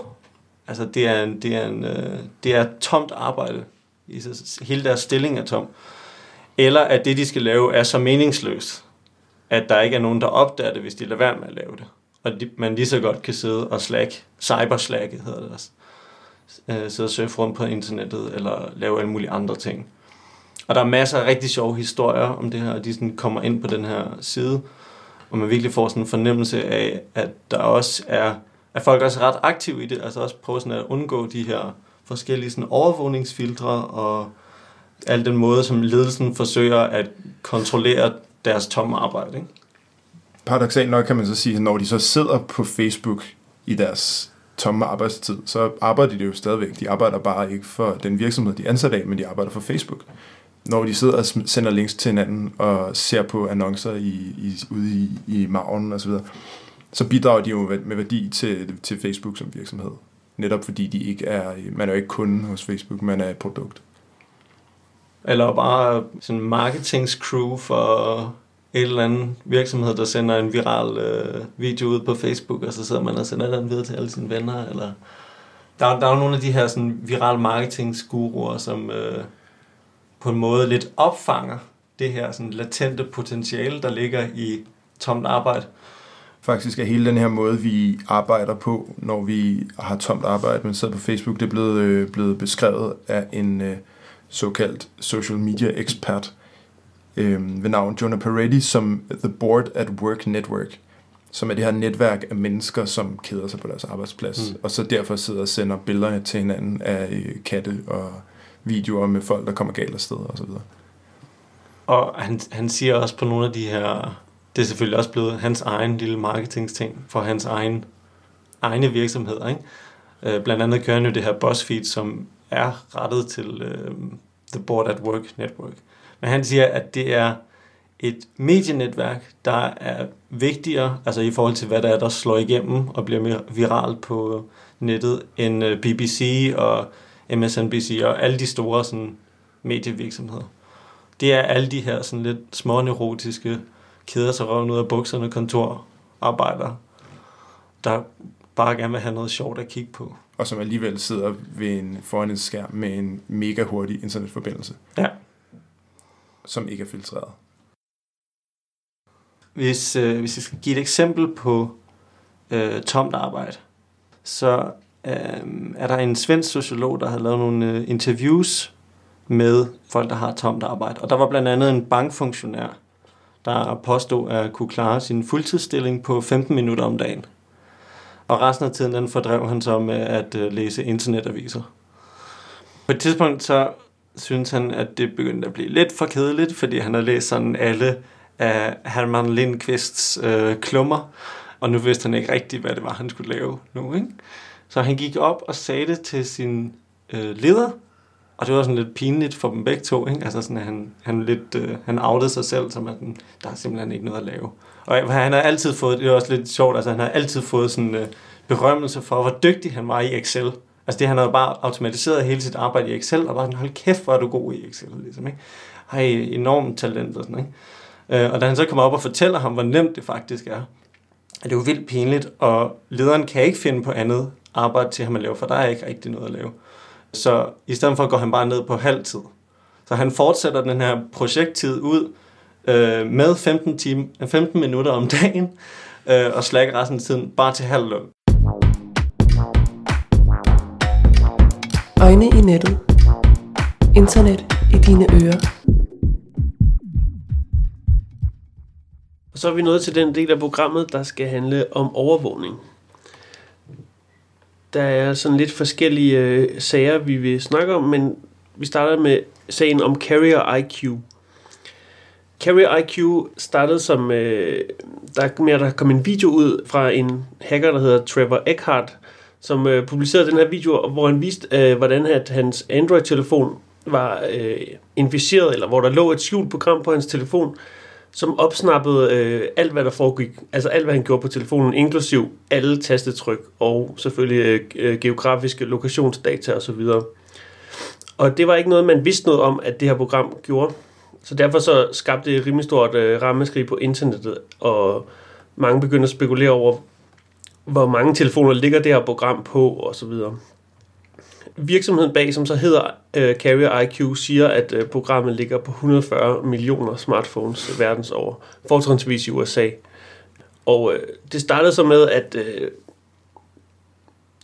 altså det er, en, det er, en, øh, det er tomt arbejde, i hele deres stilling er tom, eller at det, de skal lave, er så meningsløst, at der ikke er nogen, der opdager det, hvis de lader være med at lave det. Og de, man lige så godt kan sidde og slack, cyberslacke hedder det også, øh, sidde og surfe rundt på internettet, eller lave alle mulige andre ting. Og der er masser af rigtig sjove historier om det her, og de sådan kommer ind på den her side, og man virkelig får sådan en fornemmelse af, at der også er, er folk også ret aktive i det, altså også prøver sådan at undgå de her forskellige sådan overvågningsfiltre, og al den måde, som ledelsen forsøger at kontrollere deres tomme arbejde. Ikke? Paradoxalt nok kan man så sige, at når de så sidder på Facebook i deres tomme arbejdstid, så arbejder de jo stadigvæk. De arbejder bare ikke for den virksomhed, de er ansat af, men de arbejder for Facebook. Når de sidder og sender links til hinanden og ser på annoncer i, i, ude i, i maven osv., så, bidrager de jo med med værdi til, til Facebook som virksomhed. Netop fordi de ikke er, man er jo ikke kunde hos Facebook, man er et produkt. Eller bare sådan en marketingscrew for et eller andet virksomhed, der sender en viral øh, video ud på Facebook, og så sidder man og sender den videre til alle sine venner. Eller der, der er jo nogle af de her sådan, viral marketingsguruer, som øh, på en måde lidt opfanger det her sådan, latente potentiale, der ligger i tomt arbejde. Faktisk er hele den her måde, vi arbejder på, når vi har tomt arbejde, men sidder på Facebook, det er blevet, øh, blevet beskrevet af en øh, såkaldt social media ekspert øh, ved navn Jonah Peretti som The Board at Work Network, som er det her netværk af mennesker, som keder sig på deres arbejdsplads, mm. og så derfor sidder og sender billeder til hinanden af øh, katte og videoer med folk, der kommer galt af sted og så videre. Og han, han siger også på nogle af de her, det er selvfølgelig også blevet hans egen lille marketingsting for hans egen, egne virksomheder. Ikke? Øh, blandt andet kører han jo det her BuzzFeed, som er rettet til øh, The Board at Work Network. Men han siger, at det er et medienetværk, der er vigtigere, altså i forhold til hvad der er, der slår igennem og bliver mere viralt på nettet, end øh, BBC og MSNBC og alle de store sådan, medievirksomheder. Det er alle de her sådan lidt små neurotiske, keder sig røven ud af bukserne kontorarbejdere, der bare gerne vil have noget sjovt at kigge på. Og som alligevel sidder ved en, foran en skærm med en mega hurtig internetforbindelse. Ja. Som ikke er filtreret. Hvis, øh, hvis jeg skal give et eksempel på øh, tomt arbejde, så øh, er der en svensk sociolog, der har lavet nogle øh, interviews med folk, der har tomt arbejde. Og der var blandt andet en bankfunktionær, der påstod at kunne klare sin fuldtidsstilling på 15 minutter om dagen. Og resten af tiden den fordrev han så med at øh, læse internetaviser. På et tidspunkt så synes han, at det begyndte at blive lidt for kedeligt, fordi han har læst sådan alle af Herman Lindqvists øh, klummer, og nu vidste han ikke rigtigt, hvad det var, han skulle lave nu. Ikke? Så han gik op og sagde det til sin øh, leder, og det var sådan lidt pinligt for dem begge to. Ikke? Altså sådan, at han, han, lidt, øh, han outede sig selv, som at der er simpelthen ikke noget at lave. Og han har altid fået, det er også lidt sjovt, altså han har altid fået sådan øh, berømmelse for, hvor dygtig han var i Excel. Altså det, han havde bare automatiseret hele sit arbejde i Excel, og bare sådan, hold kæft, hvor er du god i Excel, ligesom, ikke? Har enormt talent og sådan, ikke? Øh, og da han så kommer op og fortæller ham, hvor nemt det faktisk er, at det jo vildt pinligt, og lederen kan ikke finde på andet arbejde til ham at lave, for der er ikke rigtig noget at lave. Så i stedet for går han bare ned på halv tid. Så han fortsætter den her projekttid ud øh, med 15, time, 15 minutter om dagen, øh, og slækker resten af tiden bare til halv løn. Øjne i nettet. Internet i dine ører. Og så er vi nået til den del af programmet, der skal handle om overvågning. Der er sådan lidt forskellige øh, sager, vi vil snakke om, men vi starter med sagen om Carrier IQ. Carrier IQ startede som, øh, der, med at der kom en video ud fra en hacker, der hedder Trevor Eckhart, som øh, publicerede den her video, hvor han viste, øh, hvordan at hans Android-telefon var øh, inficeret, eller hvor der lå et skjult program på hans telefon, som opsnappede øh, alt, hvad der foregik, altså alt, hvad han gjorde på telefonen, inklusiv alle tastetryk og selvfølgelig øh, øh geografiske lokationsdata osv. Og det var ikke noget, man vidste noget om, at det her program gjorde. Så derfor så skabte det et rimelig stort øh, rammeskrig på internettet, og mange begyndte at spekulere over, hvor mange telefoner ligger det her program på, og så videre. Virksomheden bag, som så hedder øh, Carrier IQ, siger, at øh, programmet ligger på 140 millioner smartphones verdens over, fortrinsvis i USA. Og øh, det startede så med, at øh,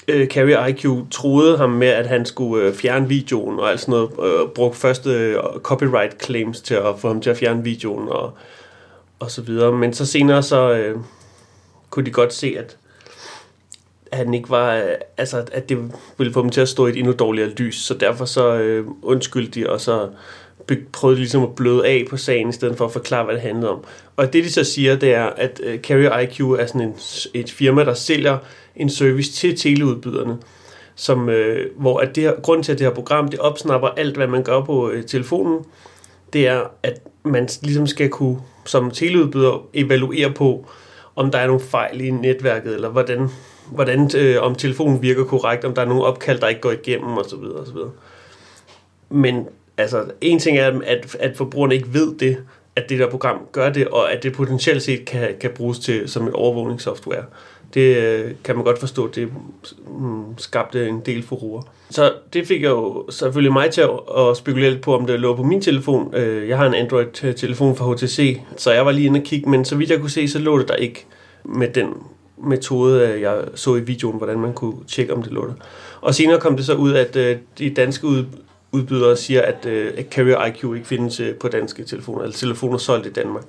øh Carrier IQ troede ham med, at han skulle øh, fjerne videoen og alt sådan noget. øh, brugte første øh, copyright claims til at få ham til at fjerne videoen og, og så videre. Men så senere så øh, kunne de godt se, at han ikke var, altså at det ville få dem til at stå i et endnu dårligere lys, så derfor så øh, undskyldte de, og så prøvede de ligesom at bløde af på sagen, i stedet for at forklare, hvad det handlede om. Og det de så siger, det er, at øh, Carrier IQ er sådan en, et firma, der sælger en service til teleudbyderne, som, øh, hvor at det her, grund til, at det her program, det opsnapper alt, hvad man gør på øh, telefonen, det er, at man ligesom skal kunne, som teleudbyder, evaluere på, om der er nogle fejl i netværket, eller hvordan hvordan øh, om telefonen virker korrekt, om der er nogle opkald, der ikke går igennem osv. osv. Men altså, en ting er, at, at forbrugerne ikke ved det, at det der program gør det, og at det potentielt set kan, kan bruges til som et overvågningssoftware. Det øh, kan man godt forstå, det mm, skabte en del forure. Så det fik jeg jo selvfølgelig mig til at, at spekulere lidt på, om det lå på min telefon. Øh, jeg har en Android-telefon fra HTC, så jeg var lige inde og kigge, men så vidt jeg kunne se, så lå det der ikke med den metode, øh, jeg så i videoen, hvordan man kunne tjekke, om det lå der. Og senere kom det så ud, at øh, de danske ud, udbydere siger, at, øh, at Carrier IQ ikke findes øh, på danske telefoner, eller telefoner solgt i Danmark.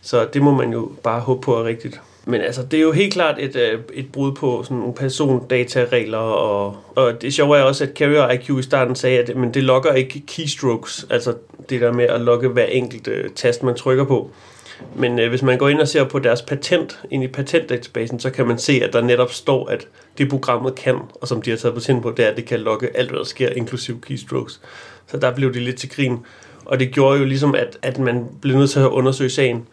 Så det må man jo bare håbe på er rigtigt. Men altså, det er jo helt klart et, øh, et brud på sådan nogle persondataregler, og, og det sjove er også, at Carrier IQ i starten sagde, at men det logger ikke keystrokes, altså det der med at logge hver enkelt øh, tast, man trykker på. Men øh, hvis man går ind og ser på deres patent ind i patentdatabasen, så kan man se, at der netop står, at det programmet kan, og som de har taget patent på, det er, at det kan logge alt, hvad der sker, inklusive keystrokes. Så der blev det lidt til grin. Og det gjorde jo ligesom, at, at man blev nødt til at undersøge sagen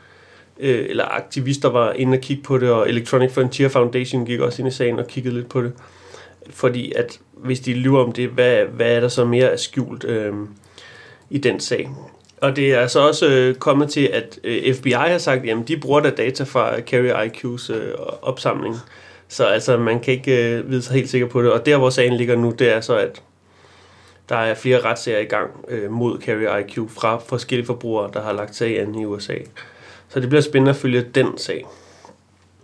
øh, eller aktivister var inde og kigge på det, og Electronic Frontier Foundation gik også ind i sagen og kiggede lidt på det. Fordi at hvis de lyver om det, hvad, hvad er der så mere skjult øh, i den sag? Og det er så også øh, kommet til, at øh, FBI har sagt, at de bruger da data fra Carrier IQ's øh, opsamling. Så altså, man kan ikke øh, vide sig helt sikker på det. Og der, hvor sagen ligger nu, det er så, at der er flere retssager i gang øh, mod Carrier IQ fra forskellige forbrugere, der har lagt sag an i USA. Så det bliver spændende at følge den sag.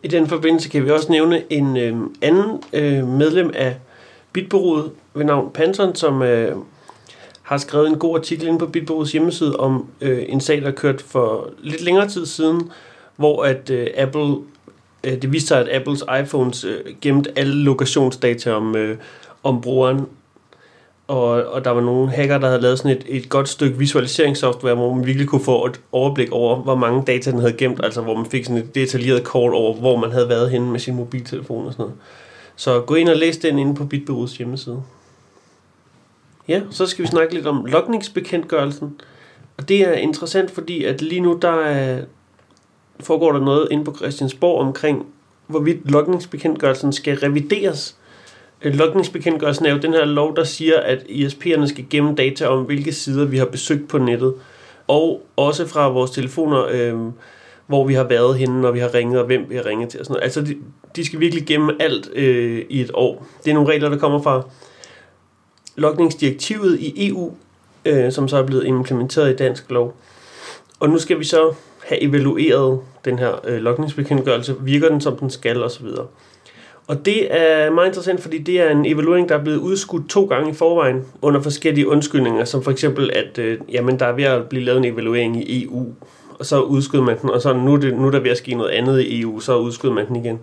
I den forbindelse kan vi også nævne en øh, anden øh, medlem af Bitbureauet ved navn Panton, som øh, har skrevet en god artikel inde på Bitbureauets hjemmeside om øh, en sag, der kørt for lidt længere tid siden, hvor at øh, Apple øh, det viste sig, at Apples iPhones øh, gemte alle lokationsdata om, øh, om brugeren og, og der var nogle hacker, der havde lavet sådan et, et godt stykke visualiseringssoftware, hvor man virkelig kunne få et overblik over, hvor mange data den havde gemt, altså hvor man fik sådan et detaljeret kort over, hvor man havde været henne med sin mobiltelefon og sådan noget. Så gå ind og læs den inde på Bitbureauets hjemmeside. Ja, så skal vi snakke lidt om logningsbekendtgørelsen. Og det er interessant, fordi at lige nu der er, foregår der noget inde på Christiansborg omkring, hvorvidt logningsbekendtgørelsen skal revideres. Lokningsbekendtgørelsen Logningsbekendtgørelsen er jo den her lov, der siger, at ISP'erne skal gemme data om, hvilke sider vi har besøgt på nettet. Og også fra vores telefoner, øh, hvor vi har været henne, når vi har ringet, og hvem vi har ringet til. Og sådan noget. Altså, de, de skal virkelig gemme alt øh, i et år. Det er nogle regler, der kommer fra logningsdirektivet i EU, øh, som så er blevet implementeret i dansk lov. Og nu skal vi så have evalueret den her øh, logningsbekendtgørelse. Virker den, som den skal, osv. Og det er meget interessant, fordi det er en evaluering, der er blevet udskudt to gange i forvejen under forskellige undskyldninger, som for eksempel, at øh, jamen, der er ved at blive lavet en evaluering i EU, og så udskyder man den, og så nu er, det, nu er der ved at ske noget andet i EU, så udskyder man den igen.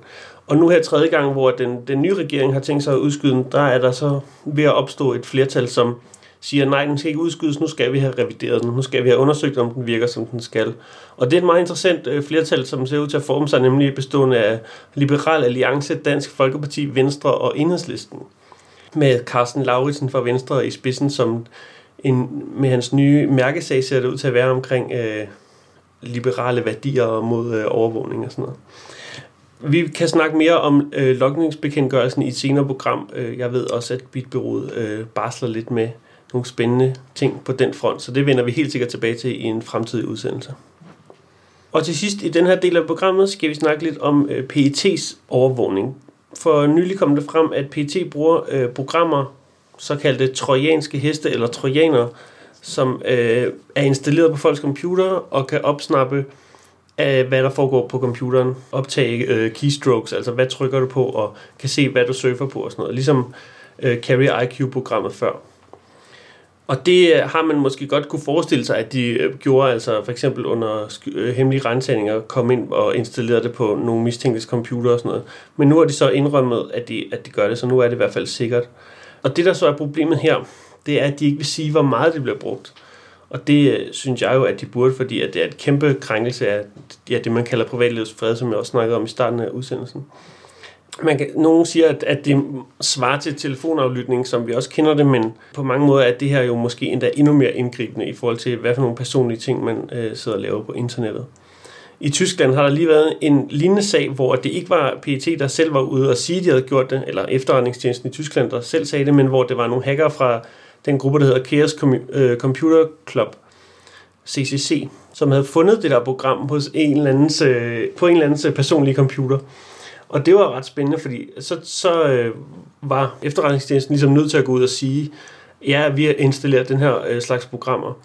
Og nu her tredje gang, hvor den, den nye regering har tænkt sig at udskyde den, der er der så ved at opstå et flertal, som siger, nej, den skal ikke udskydes, nu skal vi have revideret den, nu skal vi have undersøgt, om den virker, som den skal. Og det er et meget interessant øh, flertal, som ser ud til at forme sig, nemlig bestående af Liberal Alliance, Dansk Folkeparti, Venstre og Enhedslisten. Med Carsten Lauritsen fra Venstre i spidsen, som en, med hans nye mærkesag ser det ud til at være omkring øh, liberale værdier mod øh, overvågning og sådan noget. Vi kan snakke mere om øh, lokningsbekendtgørelsen i et senere program. Øh, jeg ved også, at Bitbyrået øh, barsler lidt med nogle spændende ting på den front, så det vender vi helt sikkert tilbage til i en fremtidig udsendelse. Og til sidst i den her del af programmet skal vi snakke lidt om øh, PET's overvågning. For nylig kom det frem, at PET bruger øh, programmer, såkaldte trojanske heste eller trojaner, som øh, er installeret på folks computer og kan opsnappe af, hvad der foregår på computeren. Optage øh, keystrokes, altså hvad trykker du på, og kan se, hvad du surfer på og sådan noget. Ligesom øh, Carry IQ-programmet før. Og det øh, har man måske godt kunne forestille sig, at de øh, gjorde, altså for eksempel under øh, hemmelige rensagninger, kom ind og installerede det på nogle mistænktes computer og sådan noget. Men nu har de så indrømmet, at de, at de gør det, så nu er det i hvert fald sikkert. Og det, der så er problemet her, det er, at de ikke vil sige, hvor meget det bliver brugt. Og det øh, synes jeg jo, at de burde, fordi at det er et kæmpe krænkelse af ja, det, man kalder privatlivets fred, som jeg også snakkede om i starten af udsendelsen man kan, nogen siger, at, at det svarer til telefonaflytning, som vi også kender det, men på mange måder er det her jo måske endda endnu mere indgribende i forhold til, hvad for nogle personlige ting, man øh, sidder og laver på internettet. I Tyskland har der lige været en lignende sag, hvor det ikke var PET, der selv var ude og sige, at de havde gjort det, eller efterretningstjenesten i Tyskland, der selv sagde det, men hvor det var nogle hacker fra den gruppe, der hedder Chaos øh, Computer Club, CCC, som havde fundet det der program øh, på en eller andens, på en eller andens personlige computer. Og det var ret spændende, fordi så, så øh, var efterretningstjenesten ligesom nødt til at gå ud og sige, ja, vi har installeret den her øh, slags programmer.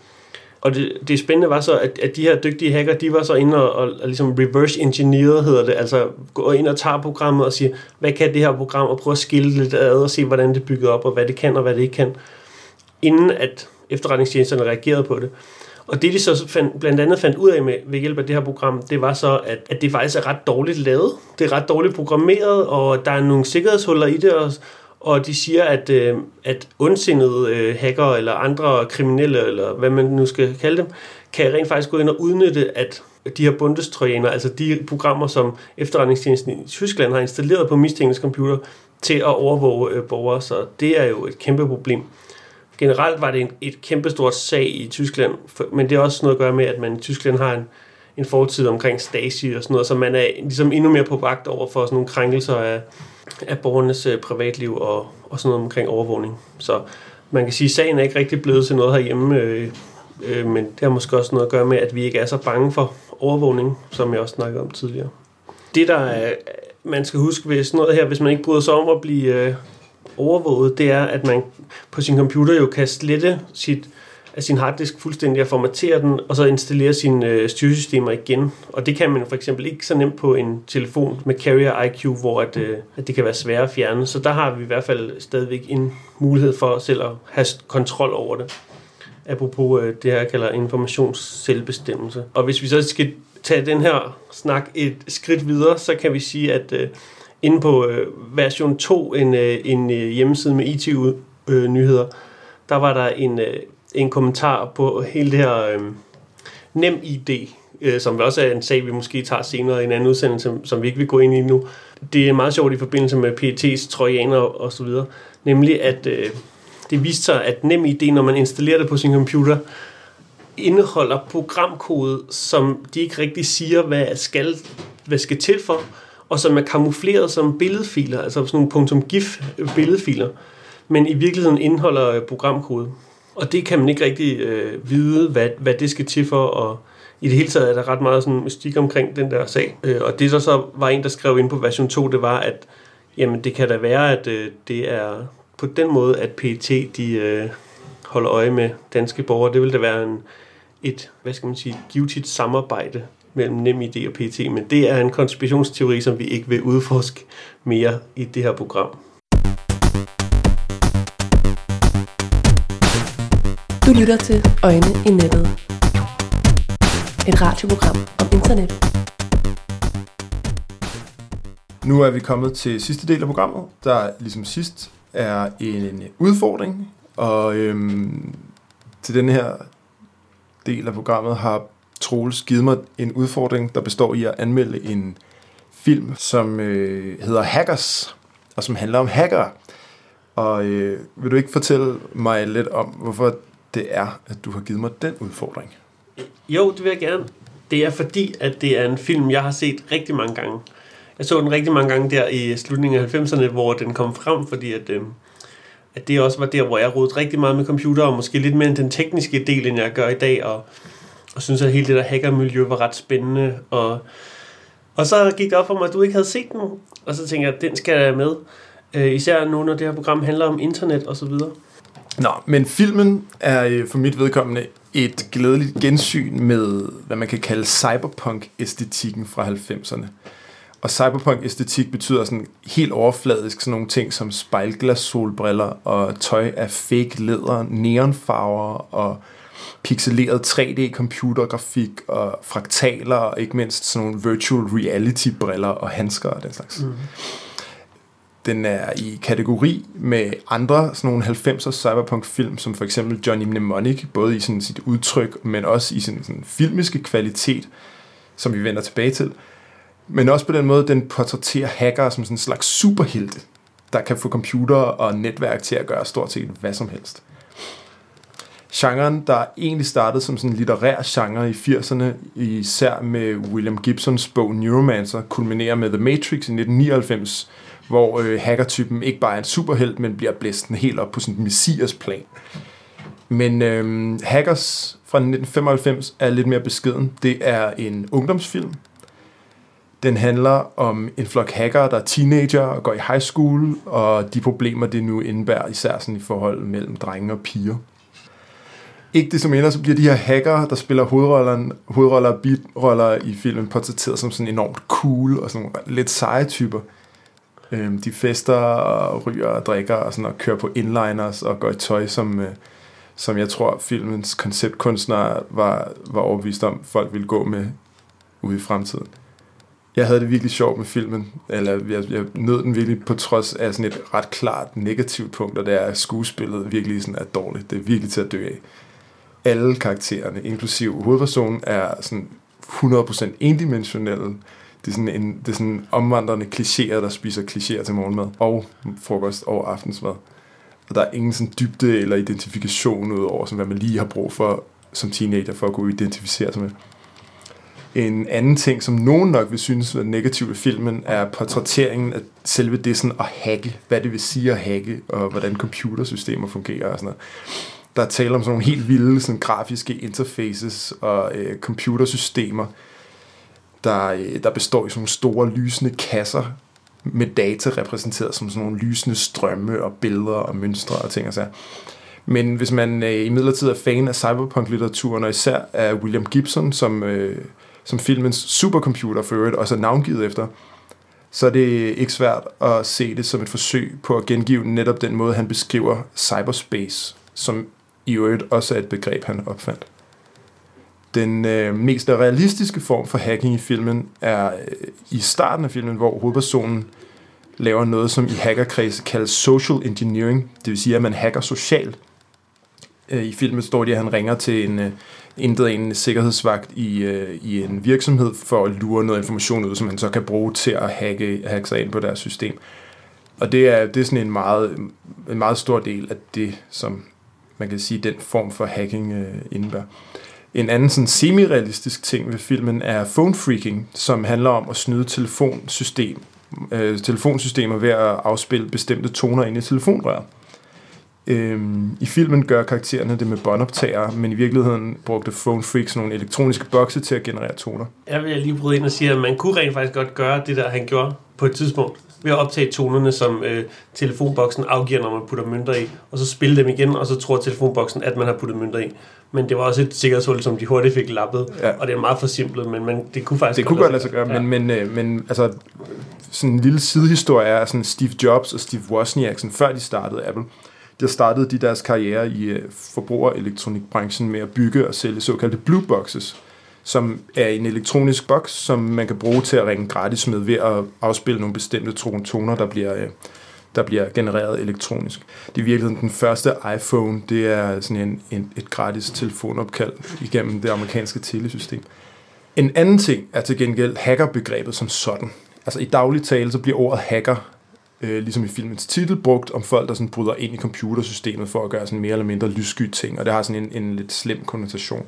Og det, det spændende var så, at, at de her dygtige hacker, de var så inde og, og, og ligesom reverse engineer, hedder det, altså gå ind og tage programmet og sige, hvad kan det her program, og prøve at skille lidt ad og se, hvordan det er bygget op, og hvad det kan og hvad det ikke kan inden at efterretningstjenesterne reagerede på det. Og det de så fandt, blandt andet fandt ud af med, ved hjælp af det her program, det var så, at, at det faktisk er ret dårligt lavet. Det er ret dårligt programmeret, og der er nogle sikkerhedshuller i det, og, og de siger, at, øh, at ondsindede øh, hacker eller andre kriminelle, eller hvad man nu skal kalde dem, kan rent faktisk gå ind og udnytte, at de her bundestrojaner, altså de programmer, som efterretningstjenesten i Tyskland har installeret på mistænktes computer, til at overvåge øh, borgere, så det er jo et kæmpe problem. Generelt var det en, et kæmpestort sag i Tyskland, for, men det er også noget at gøre med, at man i Tyskland har en, en fortid omkring Stasi og sådan noget, så man er ligesom endnu mere på vagt over for sådan nogle krænkelser af, af borgernes øh, privatliv og, og sådan noget omkring overvågning. Så man kan sige, at sagen er ikke rigtig blevet til noget herhjemme, øh, øh, men det har måske også noget at gøre med, at vi ikke er så bange for overvågning, som jeg også snakkede om tidligere. Det, der er, man skal huske ved sådan noget her, hvis man ikke bryder sig om at blive øh, overvåget, det er, at man på sin computer jo kan slette sit, af sin harddisk fuldstændig og formatere den, og så installere sine øh, styresystemer igen. Og det kan man for eksempel ikke så nemt på en telefon med Carrier IQ, hvor at, øh, at det kan være svært at fjerne. Så der har vi i hvert fald stadigvæk en mulighed for selv at have kontrol over det. Apropos øh, det her, jeg kalder informationsselvbestemmelse. Og hvis vi så skal tage den her snak et skridt videre, så kan vi sige, at øh, inde på øh, version 2, en, øh, en øh, hjemmeside med IT-nyheder, øh, der var der en, øh, en kommentar på hele det her øh, nem ID, øh, som også er en sag, vi måske tager senere i en anden udsendelse, som, som vi ikke vil gå ind i nu. Det er meget sjovt i forbindelse med PET's trojaner og så videre. Nemlig, at øh, det viste sig, at nem ID, når man installerer det på sin computer, indeholder programkode, som de ikke rigtig siger, hvad skal, hvad skal til for, og som er kamufleret som billedfiler, altså sådan nogle .gif billedfiler, men i virkeligheden indeholder øh, programkode. Og det kan man ikke rigtig øh, vide, hvad, hvad det skal til for, og i det hele taget er der ret meget sådan mystik omkring den der sag. Øh, og det der så var en, der skrev ind på version 2, det var, at jamen, det kan da være, at øh, det er på den måde, at PET de, øh, holder øje med danske borgere. Det vil da være en, et, hvad skal man sige, givetigt samarbejde mellem NemID og PT, men det er en konspirationsteori, som vi ikke vil udforske mere i det her program. Du lytter til Øjne i nettet. Et radioprogram om internet. Nu er vi kommet til sidste del af programmet, der ligesom sidst er en udfordring, og øhm, til den her del af programmet har Troels givet mig en udfordring, der består i at anmelde en film, som øh, hedder Hackers, og som handler om hackere. Og øh, vil du ikke fortælle mig lidt om, hvorfor det er, at du har givet mig den udfordring? Jo, det vil jeg gerne. Det er fordi, at det er en film, jeg har set rigtig mange gange. Jeg så den rigtig mange gange der i slutningen af 90'erne, hvor den kom frem, fordi at, øh, at det også var der, hvor jeg rodede rigtig meget med computer, og måske lidt mere end den tekniske del, end jeg gør i dag, og og synes at hele det der hackermiljø var ret spændende. Og, og så gik det op for mig, at du ikke havde set den, og så tænkte jeg, at den skal jeg med. Øh, især nu, når det her program handler om internet og så videre. Nå, men filmen er øh, for mit vedkommende et glædeligt gensyn med, hvad man kan kalde cyberpunk-æstetikken fra 90'erne. Og cyberpunk-æstetik betyder sådan helt overfladisk sådan nogle ting som spejlglas solbriller og tøj af fake læder, neonfarver og pixeleret 3D-computergrafik og fraktaler, og ikke mindst sådan nogle virtual reality-briller og handsker og den slags. Mm. Den er i kategori med andre sådan nogle 90'er cyberpunk-film, som for eksempel Johnny Mnemonic, både i sådan sit udtryk, men også i sin sådan filmiske kvalitet, som vi vender tilbage til. Men også på den måde, den portrætterer hacker som sådan en slags superhelte, der kan få computer og netværk til at gøre stort set hvad som helst genren, der egentlig startede som sådan en litterær genre i 80'erne, især med William Gibsons bog Neuromancer, kulminerer med The Matrix i 1999, hvor øh, hackertypen ikke bare er en superhelt, men bliver blæst helt op på sådan en messias plan. Men øh, Hackers fra 1995 er lidt mere beskeden. Det er en ungdomsfilm. Den handler om en flok hacker, der er teenager og går i high school, og de problemer, det nu indebærer, især sådan i forhold mellem drenge og piger. Ikke det som mindre, så bliver de her hacker, der spiller hovedroller, hovedroller og biroller i filmen, portrætteret som sådan enormt cool og sådan lidt seje typer. Øhm, de fester og ryger og drikker og, sådan, og kører på inliners og går i tøj som, øh, som jeg tror filmens konceptkunstnere var, var overbevist om, folk ville gå med ude i fremtiden. Jeg havde det virkelig sjovt med filmen, eller jeg, jeg nød den virkelig på trods af sådan et ret klart negativt punkt, og det er, at skuespillet virkelig sådan er dårligt. Det er virkelig til at dø af. Alle karaktererne, inklusive hovedpersonen, er sådan 100% endimensionelle. Det er sådan, en, det er sådan omvandrende klichéer, der spiser klichéer til morgenmad, og frokost og aftensmad. Og der er ingen sådan dybde eller identifikation ud over, sådan, hvad man lige har brug for som teenager for at kunne identificere sig med. En anden ting, som nogen nok vil synes er negativ i filmen, er portrætteringen af selve det sådan at hacke. Hvad det vil sige at hacke, og hvordan computersystemer fungerer og sådan noget. Der er tale om sådan nogle helt vilde sådan grafiske interfaces og øh, computersystemer, der, øh, der består i sådan nogle store lysende kasser med data repræsenteret som sådan nogle lysende strømme og billeder og mønstre og ting og så. Men hvis man øh, i midlertid er fan af cyberpunk-litteraturen, og især af William Gibson, som, øh, som filmens supercomputer for øvrigt også er navngivet efter, så er det øh, ikke svært at se det som et forsøg på at gengive netop den måde, han beskriver cyberspace, som i øvrigt også er et begreb, han opfandt. Den øh, mest realistiske form for hacking i filmen er øh, i starten af filmen, hvor hovedpersonen laver noget, som i hackerkredse kaldes social engineering. Det vil sige, at man hacker socialt. Øh, I filmen står det, at han ringer til en, øh, intet en sikkerhedsvagt i, øh, i en virksomhed for at lure noget information ud, som han så kan bruge til at hacke, hacke sig ind på deres system. Og det er, det er sådan en meget, en meget stor del af det, som man kan sige, den form for hacking øh, indebærer. En anden sådan semi-realistisk ting ved filmen er phone freaking, som handler om at snyde telefonsystem, øh, telefonsystemer ved at afspille bestemte toner ind i telefonrøret. Øhm, I filmen gør karaktererne det med båndoptager, men i virkeligheden brugte Phone Freaks nogle elektroniske bokse til at generere toner. Jeg vil lige bryde ind og sige, at man kunne rent faktisk godt gøre det der, han gjorde på et tidspunkt, ved at optage tonerne, som øh, telefonboksen afgiver, når man putter mønter i, og så spille dem igen, og så tror telefonboksen, at man har puttet mønter i. Men det var også et sikkerhedshul, som de hurtigt fik lappet, ja. og det er meget for simpelt, men man, det kunne faktisk Det kunne godt lade sig gøre, ja. men, men, øh, men altså, sådan en lille sidehistorie er sådan Steve Jobs og Steve Wozniak, sådan før de startede Apple, der startede de deres karriere i øh, forbrugerelektronikbranchen med at bygge og sælge såkaldte blue boxes, som er en elektronisk boks, som man kan bruge til at ringe gratis med ved at afspille nogle bestemte toner, der bliver, øh, der bliver genereret elektronisk. Det er virkelig den første iPhone, det er sådan en, en, et gratis telefonopkald igennem det amerikanske telesystem. En anden ting er til gengæld hackerbegrebet som sådan. Altså i daglig tale, så bliver ordet hacker øh, ligesom i filmens titel, brugt om folk, der sådan bryder ind i computersystemet for at gøre sådan mere eller mindre lyssky ting, og det har sådan en, en lidt slem konnotation.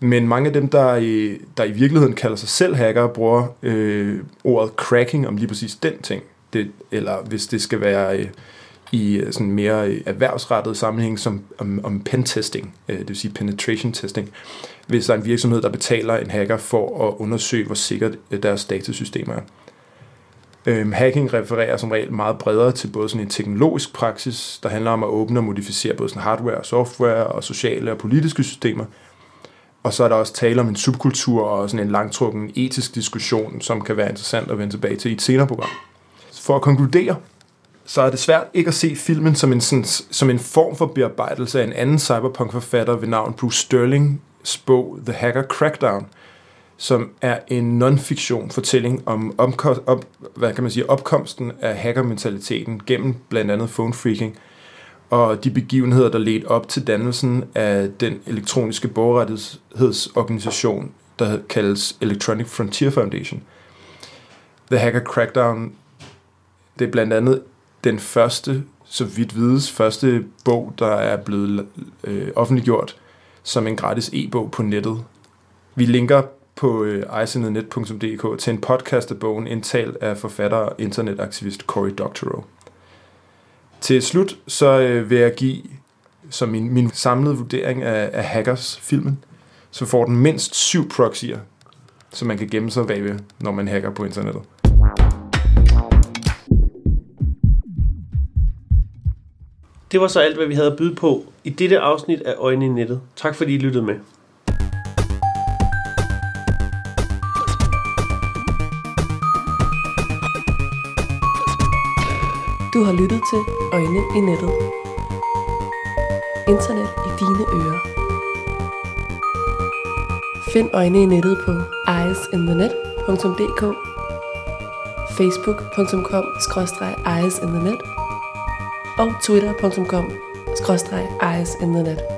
Men mange af dem, der i, der i virkeligheden kalder sig selv hacker, bruger øh, ordet cracking om lige præcis den ting. Det, eller hvis det skal være øh, i øh, sådan mere øh, erhvervsrettet sammenhæng som om, om pentesting, øh, det vil sige penetration testing. Hvis der er en virksomhed, der betaler en hacker for at undersøge, hvor sikkert øh, deres datasystemer er. Øhm, hacking refererer som regel meget bredere til både sådan en teknologisk praksis, der handler om at åbne og modificere både sådan hardware og software og sociale og politiske systemer. Og så er der også tale om en subkultur og sådan en langtrukken etisk diskussion, som kan være interessant at vende tilbage til i et senere program. For at konkludere, så er det svært ikke at se filmen som en, sådan, som en form for bearbejdelse af en anden cyberpunk-forfatter ved navn Bruce Sterlings bog The Hacker Crackdown – som er en non-fiktion fortælling om omkost, op, hvad kan man sige, opkomsten af hackermentaliteten gennem blandt andet phone freaking og de begivenheder, der ledte op til dannelsen af den elektroniske borgerrettighedsorganisation, der kaldes Electronic Frontier Foundation. The Hacker Crackdown, det er blandt andet den første, så vidt vides, første bog, der er blevet øh, offentliggjort som en gratis e-bog på nettet. Vi linker på øh, isenednet.dk til en podcast af bogen indtalt af forfatter og internetaktivist Cory Doctorow. Til slut så øh, vil jeg give som min, min samlede vurdering af, af Hackers filmen, så får den mindst syv proxyer, som man kan gemme sig bagved, når man hacker på internettet. Det var så alt, hvad vi havde at byde på i dette afsnit af Øjne i Nettet. Tak fordi I lyttede med. Du har lyttet til Øjne i nettet. Internet i dine ører. Find øjne i nettet på eyesinthenet.dk facebook.com eyesinthenet og twitter.com eyesinthenet.